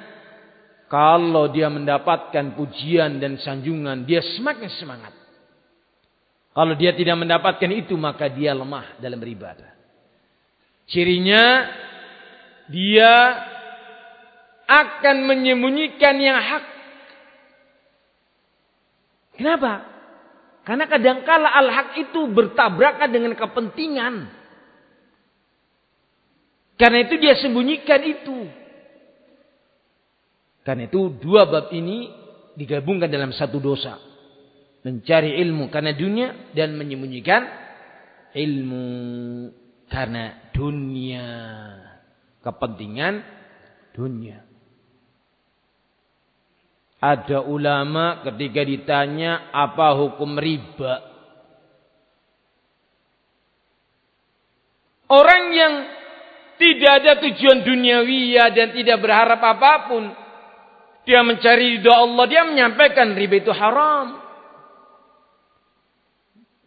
kalau dia mendapatkan pujian dan sanjungan, dia semakin semangat. Kalau dia tidak mendapatkan itu, maka dia lemah dalam beribadah. Cirinya, dia akan menyembunyikan yang hak. Kenapa? Karena kadangkala al-haq itu bertabrakan dengan kepentingan. Karena itu dia sembunyikan itu. Karena itu dua bab ini digabungkan dalam satu dosa mencari ilmu karena dunia dan menyembunyikan ilmu karena dunia kepentingan dunia ada ulama ketika ditanya apa hukum riba orang yang tidak ada tujuan duniawi dan tidak berharap apapun dia mencari doa Allah dia menyampaikan riba itu haram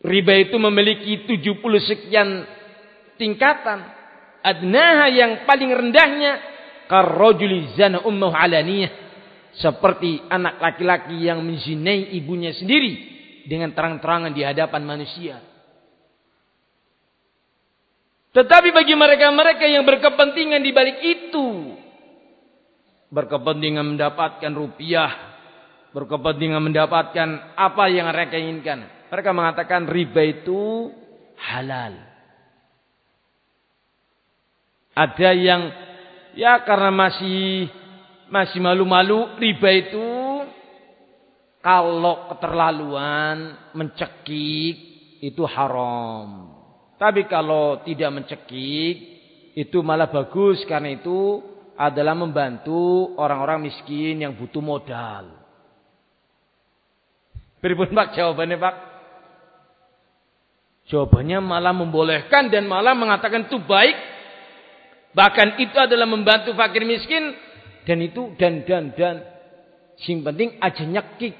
Riba itu memiliki 70 sekian tingkatan. Adnaha yang paling rendahnya karrojuli zana ummuh alaniyah. Seperti anak laki-laki yang menzinai ibunya sendiri dengan terang-terangan di hadapan manusia. Tetapi bagi mereka-mereka yang berkepentingan di balik itu, berkepentingan mendapatkan rupiah, berkepentingan mendapatkan apa yang mereka inginkan, mereka mengatakan riba itu halal. Ada yang ya karena masih masih malu-malu riba itu kalau keterlaluan mencekik itu haram. Tapi kalau tidak mencekik itu malah bagus karena itu adalah membantu orang-orang miskin yang butuh modal. Beripun Pak jawabannya Pak? Jawabannya malah membolehkan dan malah mengatakan itu baik. Bahkan itu adalah membantu fakir miskin. Dan itu dan dan dan. Sing penting aja nyekik.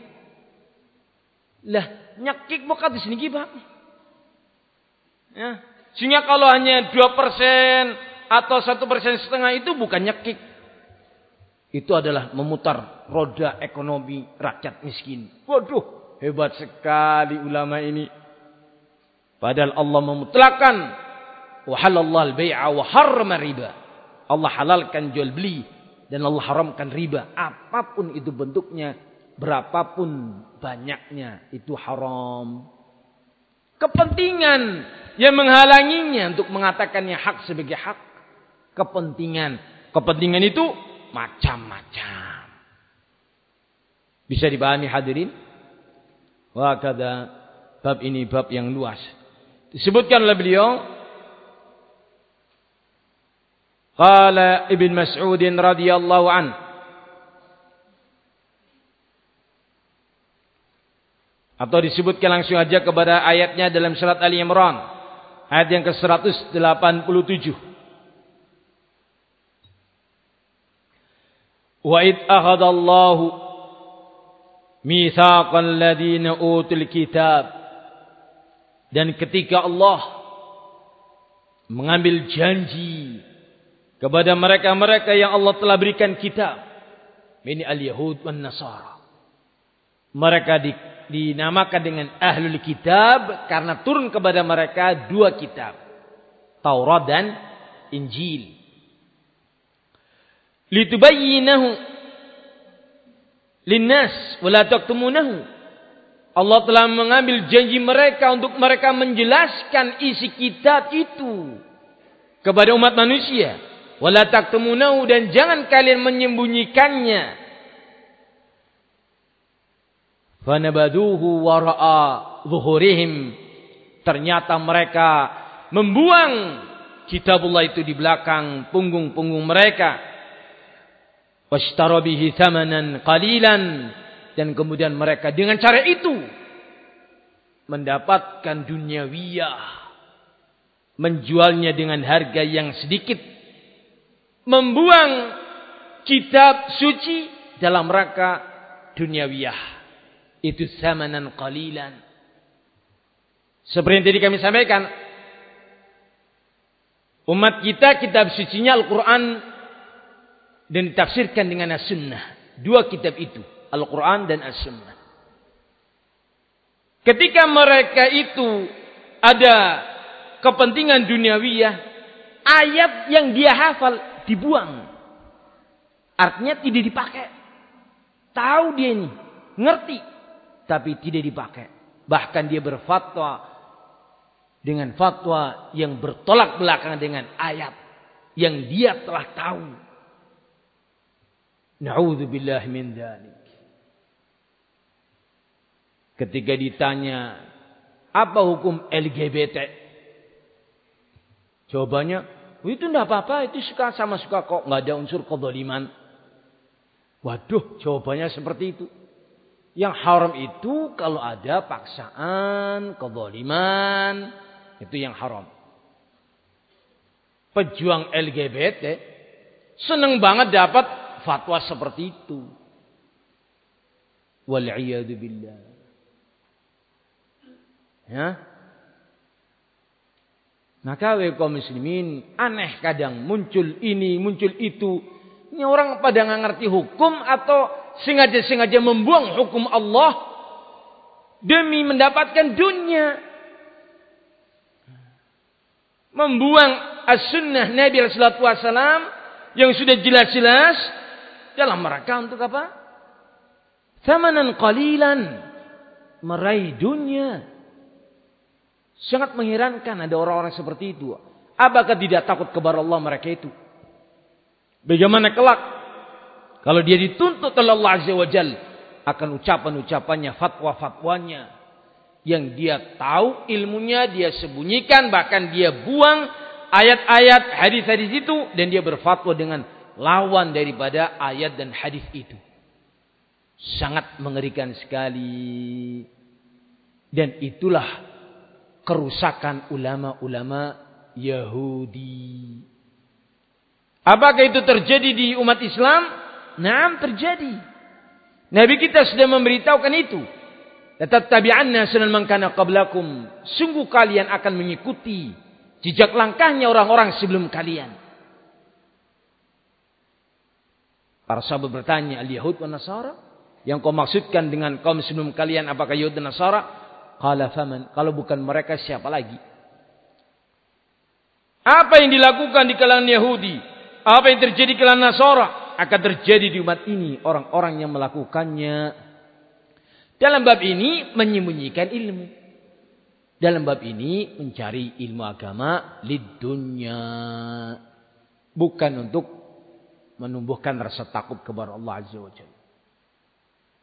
Lah nyekik bukan di sini pak. Ya. Sehingga kalau hanya 2% atau satu persen setengah itu bukan nyekik. Itu adalah memutar roda ekonomi rakyat miskin. Waduh, hebat sekali ulama ini. Padahal Allah memutlakan wa halallahu al-bai'a wa harrama riba. Allah halalkan jual beli dan Allah haramkan riba. Apa pun itu bentuknya, berapapun banyaknya itu haram. Kepentingan yang menghalanginya untuk mengatakannya hak sebagai hak. Kepentingan. Kepentingan itu macam-macam. Bisa dipahami hadirin? Wa kada bab ini bab yang luas. Disebutkan oleh beliau Qala Ibn Mas'ud radhiyallahu an. Atau disebutkan langsung aja kepada ayatnya dalam surat Ali Imran ayat yang ke-187. Wa id akhadallahu mitsaqal ladina utul kitab. Dan ketika Allah mengambil janji kepada mereka-mereka yang Allah telah berikan kitab. Ini al-Yahud dan Nasara. Mereka di, dinamakan dengan Ahlul Kitab karena turun kepada mereka dua kitab. Taurat dan Injil. Litubayyinahu linnas wa la taktumunahu Allah telah mengambil janji mereka untuk mereka menjelaskan isi kitab itu kepada umat manusia. Wala taktumunahu dan jangan kalian menyembunyikannya. Fanabaduhu wara'a zuhurihim. Ternyata mereka membuang kitabullah itu di belakang punggung-punggung mereka. Washtara bihi thamanan qalilan dan kemudian mereka dengan cara itu mendapatkan duniawiyah. Menjualnya dengan harga yang sedikit. Membuang kitab suci dalam rangka duniawiyah. Itu samanan qalilan. Seperti yang tadi kami sampaikan. Umat kita kitab sucinya Al-Quran dan ditafsirkan dengan As-Sunnah. Dua kitab itu. Al-Quran dan As-Sunnah. Ketika mereka itu ada kepentingan duniawiyah, ayat yang dia hafal dibuang. Artinya tidak dipakai. Tahu dia ini, ngerti, tapi tidak dipakai. Bahkan dia berfatwa dengan fatwa yang bertolak belakang dengan ayat yang dia telah tahu. Na'udzubillah min dzalik. Ketika ditanya, apa hukum LGBT? Jawabannya, itu tidak apa-apa, itu suka sama suka kok, nggak ada unsur kedoliman. Waduh, jawabannya seperti itu. Yang haram itu kalau ada paksaan, kedoliman, itu yang haram. Pejuang LGBT seneng banget dapat fatwa seperti itu. Wal'iyadu billah. Ya. Maka kaum muslimin aneh kadang muncul ini, muncul itu. Ini orang pada nggak ngerti hukum atau sengaja-sengaja membuang hukum Allah demi mendapatkan dunia. Membuang as-sunnah Nabi Rasulullah SAW yang sudah jelas-jelas dalam mereka untuk apa? Thamanan qalilan. Meraih dunia. Sangat mengherankan ada orang-orang seperti itu. Apakah tidak takut kepada Allah mereka itu? Bagaimana kelak? Kalau dia dituntut oleh Allah Azza wa Jal. Akan ucapan-ucapannya, fatwa-fatwanya. Yang dia tahu ilmunya, dia sembunyikan. Bahkan dia buang ayat-ayat hadis-hadis itu. Dan dia berfatwa dengan lawan daripada ayat dan hadis itu. Sangat mengerikan sekali. Dan itulah kerusakan ulama-ulama Yahudi. Apakah itu terjadi di umat Islam? Nah, terjadi. Nabi kita sudah memberitahukan itu. Tatattabi'anna sunan man kana qablakum. Sungguh kalian akan mengikuti jejak langkahnya orang-orang sebelum kalian. Para sahabat bertanya, al-Yahud wa Nasara? Yang kau maksudkan dengan kaum sebelum kalian apakah Yahud dan Nasara? Qala faman. Kalau bukan mereka siapa lagi? Apa yang dilakukan di kalangan Yahudi? Apa yang terjadi di kalangan Nasara? Akan terjadi di umat ini. Orang-orang yang melakukannya. Dalam bab ini menyembunyikan ilmu. Dalam bab ini mencari ilmu agama lidunya. Bukan untuk menumbuhkan rasa takut kepada Allah Azza wa Jalla.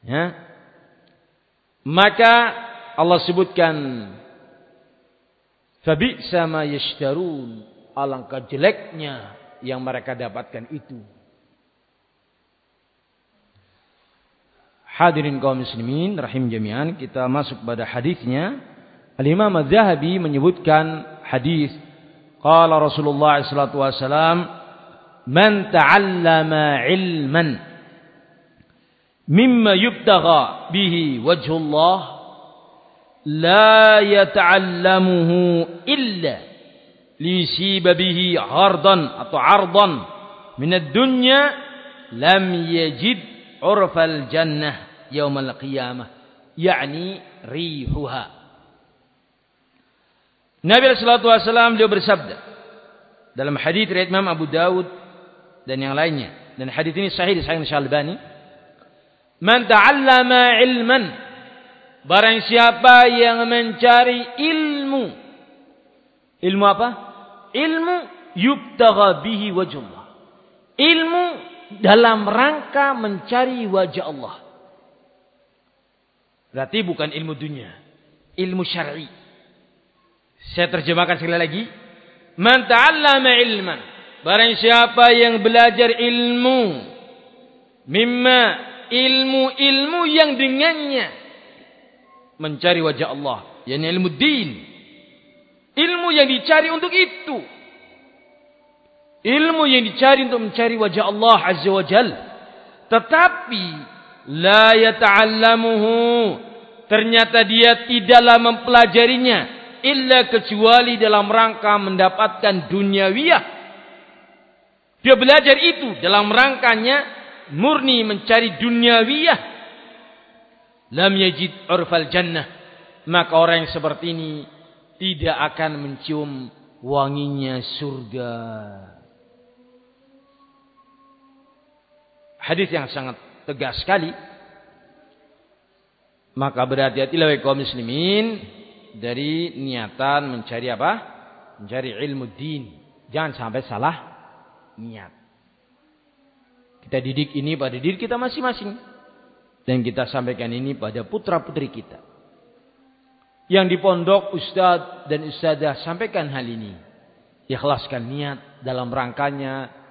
Ya. Maka Allah sebutkan Fabi'sa ma yashtarun alangkah jeleknya yang mereka dapatkan itu. Hadirin kaum muslimin rahim jami'an kita masuk pada hadisnya. Al-Imam Az-Zahabi menyebutkan hadis qala Rasulullah sallallahu alaihi wasallam man ta'allama ilman mimma yubtagha bihi wajhullah لا يتعلمه إلا ليصيب به عرضا atau عرضا من الدنيا لم يجد عرف الجنة يوم القيامة يعني ريحها Nabi Sallallahu Alaihi Wasallam beliau bersabda dalam hadis riwayat Imam Abu Dawud dan yang lainnya dan hadis ini sahih Sahih Syalbani man ta'allama ilman Barang siapa yang mencari ilmu. Ilmu apa? Ilmu yubtagha bihi wajhullah. Ilmu dalam rangka mencari wajah Allah. Berarti bukan ilmu dunia. Ilmu syar'i. Saya terjemahkan sekali lagi. Man ta'allama ilman. Barang siapa yang belajar ilmu. Mimma ilmu-ilmu yang dengannya mencari wajah Allah, yakni ilmu din. Ilmu yang dicari untuk itu. Ilmu yang dicari untuk mencari wajah Allah Azza wa Jal. Tetapi la yata'allamuhu. Ternyata dia tidaklah mempelajarinya illa kecuali dalam rangka mendapatkan duniawiyah. Dia belajar itu dalam rangkanya murni mencari duniawiyah lam yajid urfal jannah. Maka orang yang seperti ini tidak akan mencium wanginya surga. Hadis yang sangat tegas sekali. Maka berhati-hatilah kaum muslimin dari niatan mencari apa? Mencari ilmu din. Jangan sampai salah niat. Kita didik ini pada diri kita masing-masing dan kita sampaikan ini pada putra-putri kita. Yang di pondok ustadz dan ustadzah sampaikan hal ini. Ikhlaskan niat dalam rangkanya.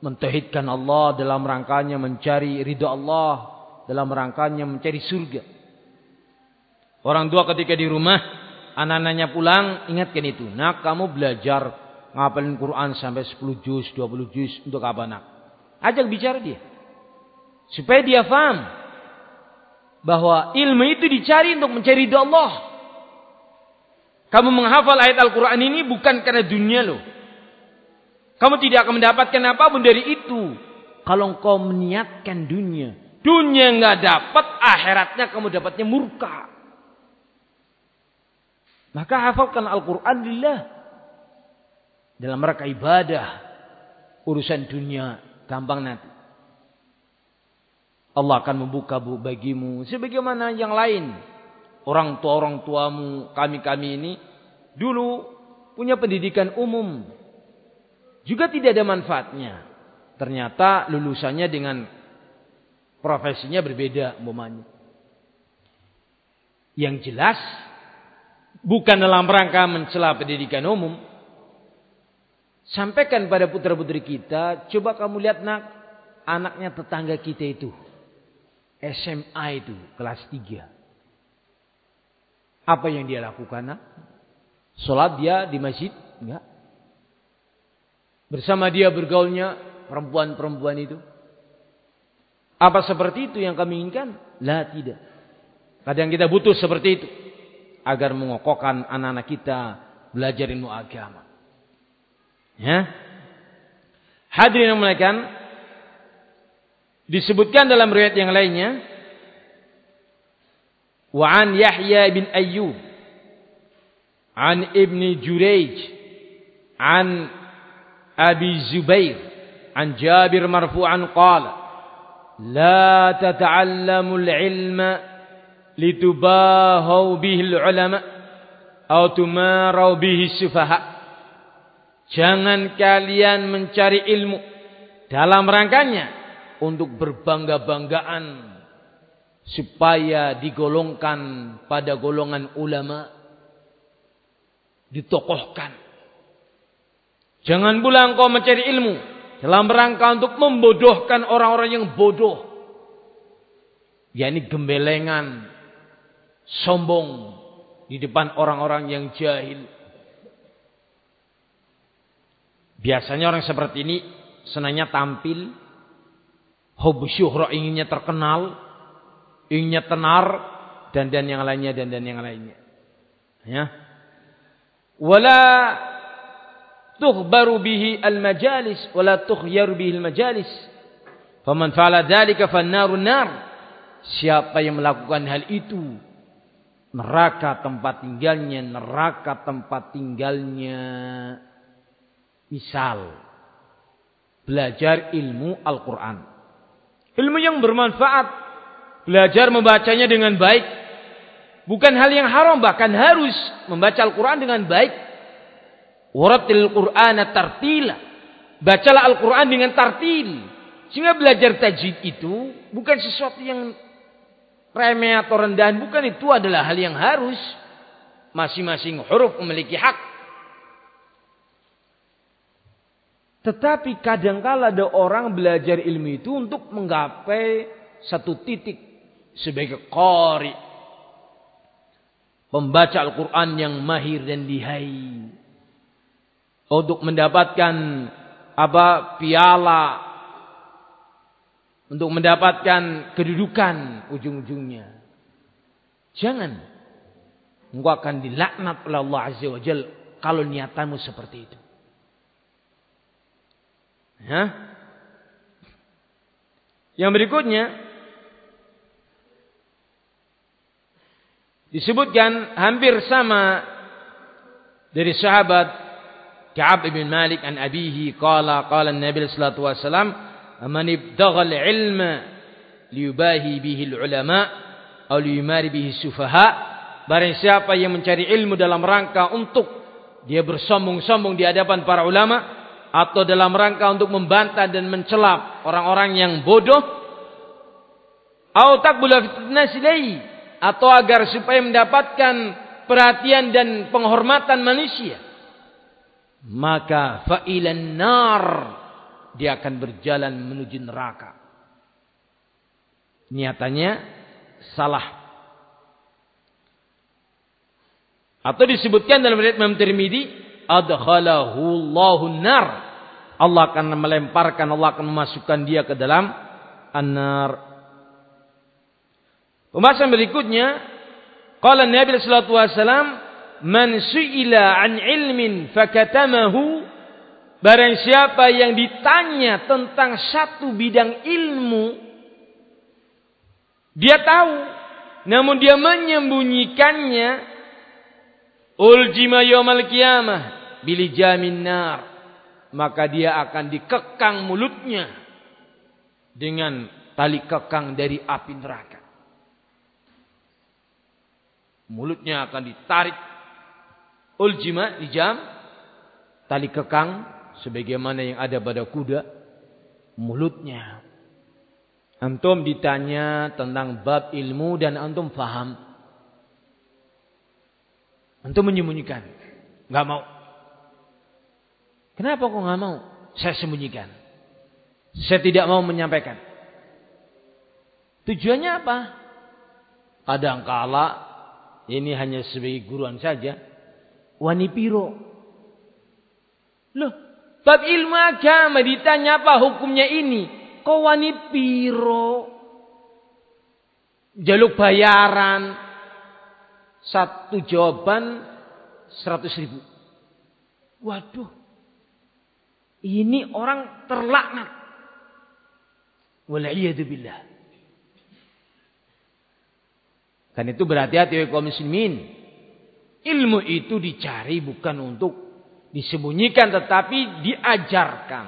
Mentauhidkan Allah dalam rangkanya mencari ridho Allah. Dalam rangkanya mencari surga. Orang tua ketika di rumah. Anak-anaknya pulang ingatkan itu. Nak kamu belajar ngapalin Quran sampai 10 juz, 20 juz. Untuk apa nak? Ajak bicara dia. Supaya dia faham bahwa ilmu itu dicari untuk mencari ridha Allah. Kamu menghafal ayat Al-Quran ini bukan karena dunia loh. Kamu tidak akan mendapatkan apa pun dari itu. Kalau engkau meniatkan dunia. Dunia nggak dapat, akhiratnya kamu dapatnya murka. Maka hafalkan Al-Quran lillah. Dalam rangka ibadah. Urusan dunia gampang nanti. Allah akan membuka bagimu sebagaimana yang lain. Orang tua orang tuamu, kami-kami ini dulu punya pendidikan umum. Juga tidak ada manfaatnya. Ternyata lulusannya dengan profesinya berbeda umpamanya. Yang jelas bukan dalam rangka mencela pendidikan umum. Sampaikan pada putra-putri kita, coba kamu lihat nak anaknya tetangga kita itu. SMA itu kelas 3. Apa yang dia lakukan? Nak? Sholat dia di masjid? Enggak. Bersama dia bergaulnya perempuan-perempuan itu. Apa seperti itu yang kami inginkan? Lah tidak. Kadang kita butuh seperti itu. Agar mengokohkan anak-anak kita belajar ilmu agama. Ya. Hadirin yang melakukan Disebutkan dalam riwayat yang lainnya wa an Yahya bin Ayyub an Ibni Jurayj an Abi Zubair an Jabir marfu'an qala la tata'allamu al-ilma litubahu bihi al-ulama atau tumarau bihi sufaha jangan kalian mencari ilmu dalam rangkanya untuk berbangga-banggaan supaya digolongkan pada golongan ulama ditokohkan. Jangan pula engkau mencari ilmu dalam rangka untuk membodohkan orang-orang yang bodoh. Yakni gembelengan sombong di depan orang-orang yang jahil. Biasanya orang seperti ini senangnya tampil hobi syuhra inginnya terkenal, inginnya tenar dan dan yang lainnya dan dan yang lainnya. Ya. Wala tukhbaru bihi al-majalis wala tukhyaru bihi al-majalis. Faman fa'ala dzalika fan-narun nar. Siapa yang melakukan hal itu neraka tempat tinggalnya, neraka tempat tinggalnya. Misal belajar ilmu Al-Qur'an. Ilmu yang bermanfaat. Belajar membacanya dengan baik. Bukan hal yang haram, bahkan harus membaca Al-Quran dengan baik. Waratil Qur'ana tartila. Bacalah Al-Quran dengan tartil. Sehingga belajar tajwid itu bukan sesuatu yang remeh atau rendahan. Bukan itu adalah hal yang harus. Masing-masing huruf memiliki hak. Tetapi kadangkala ada orang belajar ilmu itu untuk menggapai satu titik sebagai qari. Pembaca Al-Quran yang mahir dan lihai. Untuk mendapatkan apa piala. Untuk mendapatkan kedudukan ujung-ujungnya. Jangan. Engkau akan dilaknat oleh Allah Azza wa Jal kalau niatanmu seperti itu. Ya. Yang berikutnya disebutkan hampir sama dari sahabat Ka'ab bin Malik an abihi qala qala Nabi sallallahu alaihi wasallam man ibtagha al-ilma liyubahi bihi al-ulama atau liyumari bihi sufaha barang siapa yang mencari ilmu dalam rangka untuk dia bersombong-sombong di hadapan para ulama atau dalam rangka untuk membantah dan mencelap orang-orang yang bodoh. Atau agar supaya mendapatkan perhatian dan penghormatan manusia. Maka fa'ilan nar dia akan berjalan menuju neraka. Niatannya salah. Atau disebutkan dalam riwayat Imam Tirmidzi adkhalahu Allahu nar. Allah akan melemparkan, Allah akan memasukkan dia ke dalam an-nar. Pembahasan berikutnya, qala Nabi sallallahu alaihi wasallam, "Man su'ila an ilmin fakatamahu" Barang siapa yang ditanya tentang satu bidang ilmu, dia tahu, namun dia menyembunyikannya, uljima yaumal qiyamah bilijamin nar. Maka dia akan dikekang mulutnya dengan tali kekang dari api neraka. Mulutnya akan ditarik. Uljima di jam tali kekang sebagaimana yang ada pada kuda mulutnya. Antum ditanya tentang bab ilmu dan antum faham. Antum menyembunyikan. Nggak mau Kenapa kok nggak mau? Saya sembunyikan. Saya tidak mau menyampaikan. Tujuannya apa? Kadangkala ini hanya sebagai guruan saja. Wanipiro. Loh, bab ilmu agama ditanya apa hukumnya ini? Kok wanipiro? Jaluk bayaran. Satu jawaban seratus ribu. Waduh. Ini orang terlaknat. Wal'iyadu Kan itu berhati-hati kaum muslimin. Ilmu itu dicari bukan untuk disembunyikan tetapi diajarkan.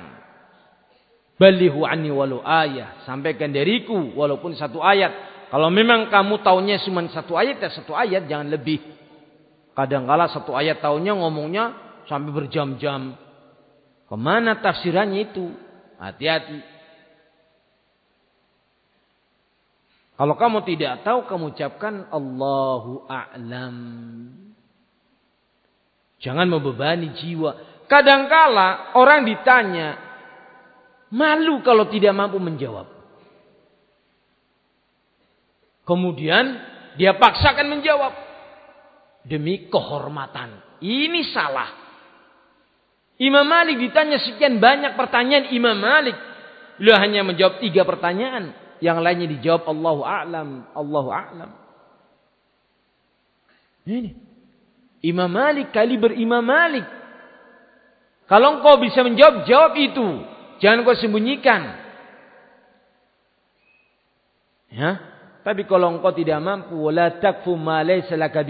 Balihu anni walau ayah. Sampaikan dariku walaupun satu ayat. Kalau memang kamu tahunya cuma satu ayat ya satu ayat jangan lebih. Kadang-kala satu ayat tahunya ngomongnya sampai berjam-jam. Ke mana tafsirannya itu? Hati-hati. Kalau kamu tidak tahu, kamu ucapkan Allahu a'lam. Jangan membebani jiwa. Kadangkala orang ditanya, malu kalau tidak mampu menjawab. Kemudian dia paksakan menjawab demi kehormatan. Ini salah. Imam Malik ditanya sekian banyak pertanyaan Imam Malik. Beliau hanya menjawab tiga pertanyaan. Yang lainnya dijawab Allahu a'lam, Allahu a'lam. Ini. Imam Malik kali berimam Malik. Kalau engkau bisa menjawab, jawab itu. Jangan kau sembunyikan. Ya. Tapi kalau engkau tidak mampu, wala takfu ma laysa laka.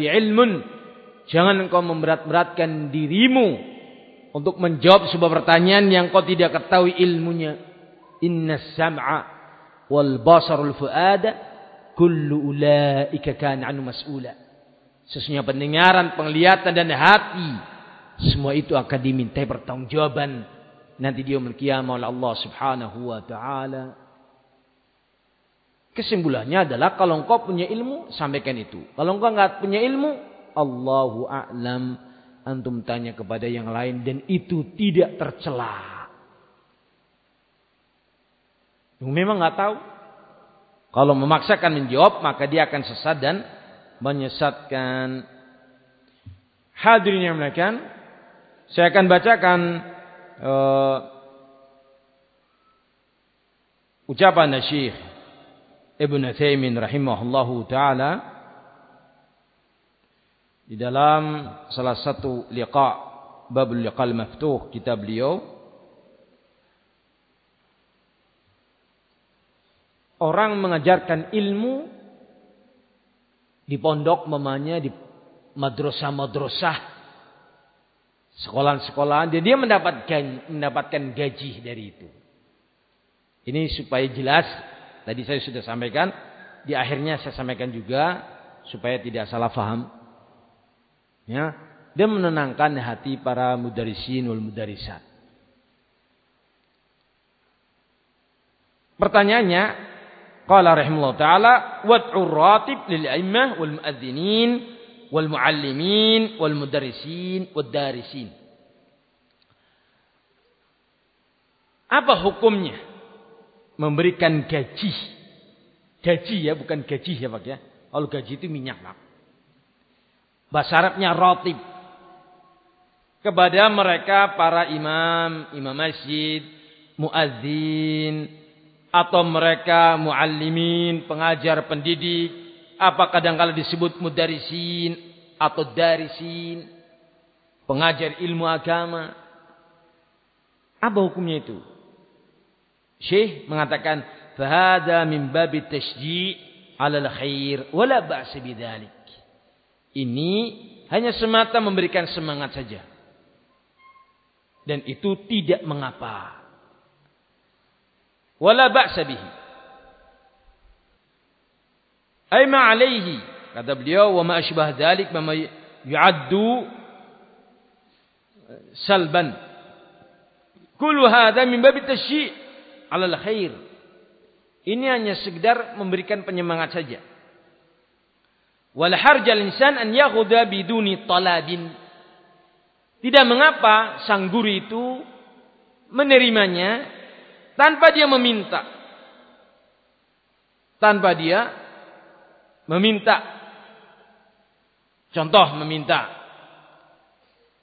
Jangan engkau memberat-beratkan dirimu untuk menjawab sebuah pertanyaan yang kau tidak ketahui ilmunya. Inna sam'a wal basarul fuada kullu ulaika kana anu mas'ula. Sesungguhnya pendengaran, penglihatan dan hati. Semua itu akan dimintai pertanggungjawaban nanti dia kiamah oleh Allah Subhanahu wa taala. Kesimpulannya adalah kalau engkau punya ilmu, sampaikan itu. Kalau engkau nggak punya ilmu, Allahu a'lam. Antum tanya kepada yang lain dan itu tidak tercela. Memang nggak tahu. Kalau memaksakan menjawab, maka dia akan sesat dan menyesatkan. Hadirin yang melakukan, saya akan bacakan uh, ucapan Syekh Ibn Thaymin rahimahullahu taala di dalam salah satu liqa babul liqa al-maftuh kitab beliau orang mengajarkan ilmu di pondok mamanya di madrasah-madrasah sekolah-sekolahan dia, dia mendapatkan mendapatkan gaji dari itu. Ini supaya jelas tadi saya sudah sampaikan di akhirnya saya sampaikan juga supaya tidak salah faham. Ya, dia menenangkan hati para mudarisin wal mudarisat. Pertanyaannya, qala rahimahullah taala wad'ur ratib lil a'immah wal muadzinin wal muallimin wal mudarrisin wad darisin. Apa hukumnya memberikan gaji? Gaji ya, bukan gaji ya Pak ya. Kalau gaji itu minyak Pak. Bahasa Arabnya rotib. Kepada mereka para imam, imam masjid, muadzin, atau mereka muallimin, pengajar, pendidik, apa kadang-kala disebut mudarisin atau darisin, pengajar ilmu agama. Apa hukumnya itu? Syekh mengatakan, "Fahada min babi tashji' 'ala al-khair wa la ba'sa bidzalik." Ini hanya semata memberikan semangat saja. Dan itu tidak mengapa. Wala ba'sa bihi. Ay ma alaihi. Kata beliau, wa ma dzalik ma yu'addu salban. Kullu hadha min bab tasyi' 'ala al-khair. Ini hanya sekedar memberikan penyemangat saja. Wal harjal insan an yaghudha biduni talabin. Tidak mengapa sang guru itu menerimanya tanpa dia meminta. Tanpa dia Meminta. Contoh meminta.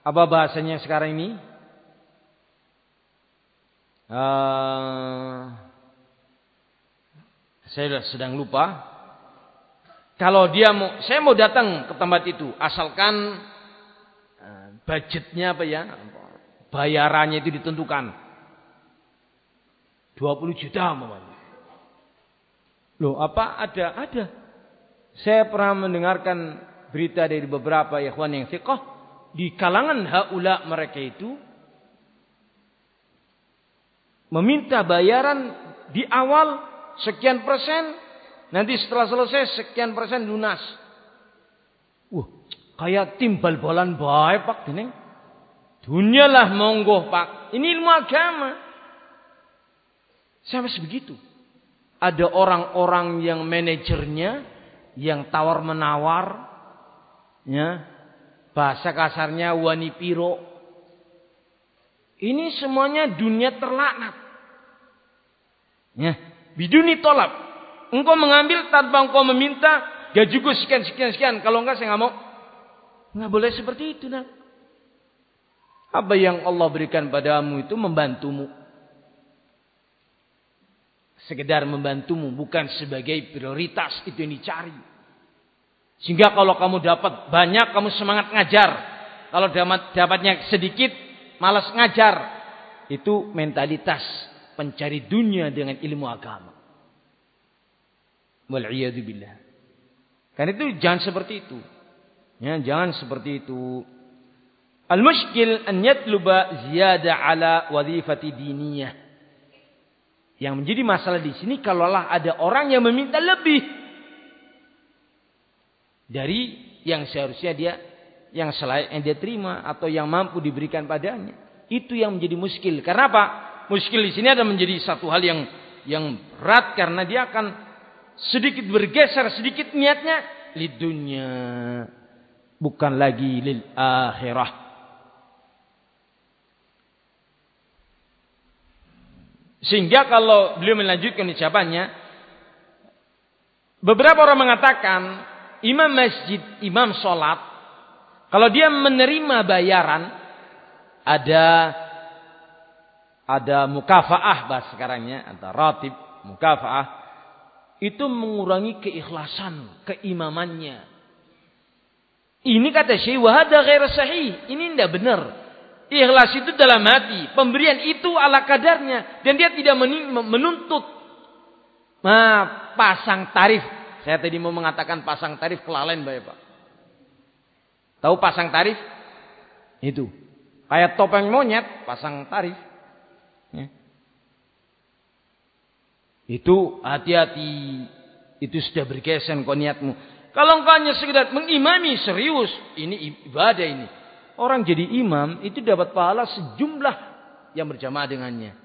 Apa bahasanya sekarang ini? Uh, saya sedang lupa. Kalau dia mau, saya mau datang ke tempat itu, asalkan uh, budgetnya apa ya, bayarannya itu ditentukan. 20 juta mamanya. Loh, apa ada? Ada. Saya pernah mendengarkan berita dari beberapa ikhwan yang siqah di kalangan haula mereka itu meminta bayaran di awal sekian persen, nanti setelah selesai sekian persen lunas. Wah, kayak timbal bolan baik Pak Dineng. Dunia lah monggo Pak. Ini ilmu agama. Sampai sebegitu. Ada orang-orang yang manajernya yang tawar menawar ya bahasa kasarnya wani piro ini semuanya dunia terlaknat ya biduni tolap engkau mengambil tanpa engkau meminta gajiku sekian sekian sekian kalau enggak saya nggak mau nggak boleh seperti itu nak apa yang Allah berikan padamu itu membantumu sekedar membantumu bukan sebagai prioritas itu yang dicari sehingga kalau kamu dapat banyak, kamu semangat ngajar. Kalau dapatnya sedikit, malas ngajar. Itu mentalitas pencari dunia dengan ilmu agama. Wal'iyadzubillah. Karena itu jangan seperti itu. Ya, jangan seperti itu. Al-mushkil an yatluba ziyada ala wadhifati diniyah. Yang menjadi masalah di sini kalaulah ada orang yang meminta lebih dari yang seharusnya dia yang selayaknya dia terima atau yang mampu diberikan padanya. Itu yang menjadi muskil. Karena apa? Muskil di sini ada menjadi satu hal yang yang berat karena dia akan sedikit bergeser sedikit niatnya di dunia bukan lagi lil akhirah. Sehingga kalau beliau melanjutkan ucapannya, beberapa orang mengatakan imam masjid, imam sholat, kalau dia menerima bayaran, ada ada mukafaah bahas sekarangnya, atau ratib, mukafaah, itu mengurangi keikhlasan, keimamannya. Ini kata Syekh wahada ghair sahih. Ini tidak benar. Ikhlas itu dalam hati. Pemberian itu ala kadarnya. Dan dia tidak menuntut. Nah, pasang tarif. Saya tadi mau mengatakan pasang tarif kelalaian Bapak. Tahu pasang tarif? Itu. Kayak topeng monyet, pasang tarif. Ya. Itu hati-hati. Itu sudah bergeser kau niatmu. Kalau engkau hanya sekedar mengimami serius, ini ibadah ini. Orang jadi imam itu dapat pahala sejumlah yang berjamaah dengannya.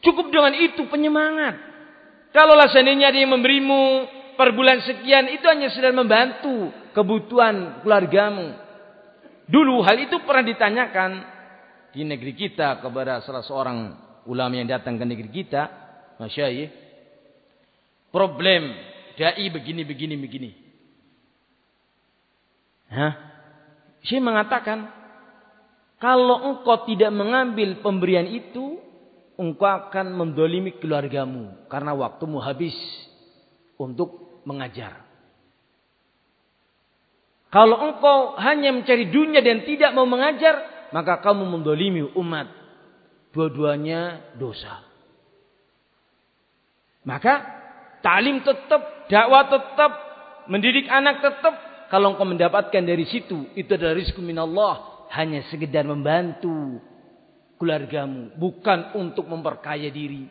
Cukup dengan itu penyemangat. Kalau seandainya dia memberimu per bulan sekian itu hanya sedang membantu kebutuhan keluargamu. Dulu hal itu pernah ditanyakan di negeri kita kepada salah seorang ulama yang datang ke negeri kita, Masyayikh. Problem dai begini begini begini. Hah? Syekh mengatakan, kalau engkau tidak mengambil pemberian itu, engkau akan mendolimi keluargamu. Karena waktumu habis untuk mengajar. Kalau engkau hanya mencari dunia dan tidak mau mengajar, maka kamu mendolimi umat. Dua-duanya dosa. Maka talim tetap, dakwah tetap, mendidik anak tetap, kalau engkau mendapatkan dari situ, itu adalah rizku minallah. Hanya sekedar membantu keluargamu. Bukan untuk memperkaya diri.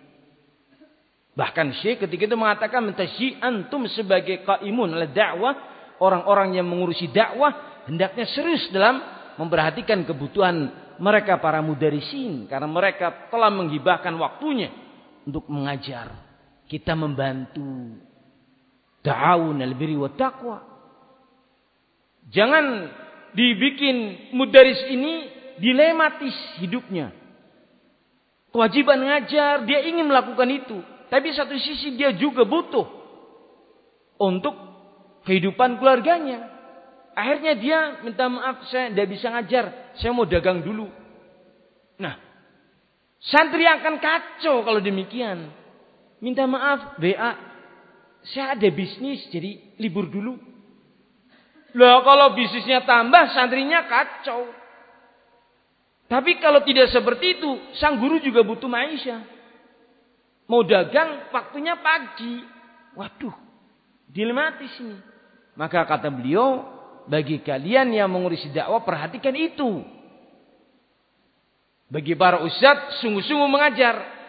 Bahkan Syekh ketika itu mengatakan. Mentasyi antum sebagai kaimun oleh dakwah. Orang-orang yang mengurusi dakwah. Hendaknya serius dalam memperhatikan kebutuhan mereka para mudarisin. Karena mereka telah menghibahkan waktunya. Untuk mengajar. Kita membantu. Da'awun al-biri wa taqwa. Jangan dibikin mudaris ini dilematis hidupnya. Kewajiban ngajar, dia ingin melakukan itu. Tapi satu sisi dia juga butuh untuk kehidupan keluarganya. Akhirnya dia minta maaf, saya tidak bisa ngajar, saya mau dagang dulu. Nah, santri akan kacau kalau demikian. Minta maaf, WA, saya ada bisnis, jadi libur dulu. Loh kalau bisnisnya tambah santrinya kacau. Tapi kalau tidak seperti itu, sang guru juga butuh maisha. Mau dagang waktunya pagi. Waduh, dilematis ini. Maka kata beliau, bagi kalian yang mengurusi dakwah perhatikan itu. Bagi para ustadz sungguh-sungguh mengajar.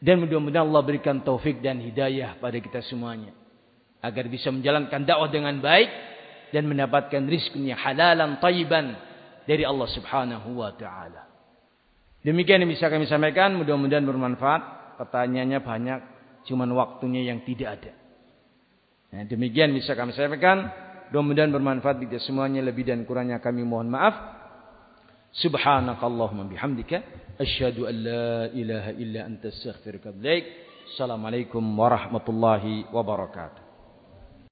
Dan mudah-mudahan Allah berikan taufik dan hidayah pada kita semuanya agar bisa menjalankan dakwah dengan baik dan mendapatkan rizkinya halalan tayyiban dari Allah Subhanahu wa taala. Demikian yang bisa kami sampaikan, mudah-mudahan bermanfaat. Pertanyaannya banyak, cuman waktunya yang tidak ada. Nah, demikian bisa kami sampaikan. Mudah-mudahan bermanfaat bagi semuanya lebih dan kurangnya kami mohon maaf. Subhanakallahumma bihamdika أشهد أن لا إله إلا أنت أستغفرك إليك. السلام عليكم ورحمة الله وبركاته.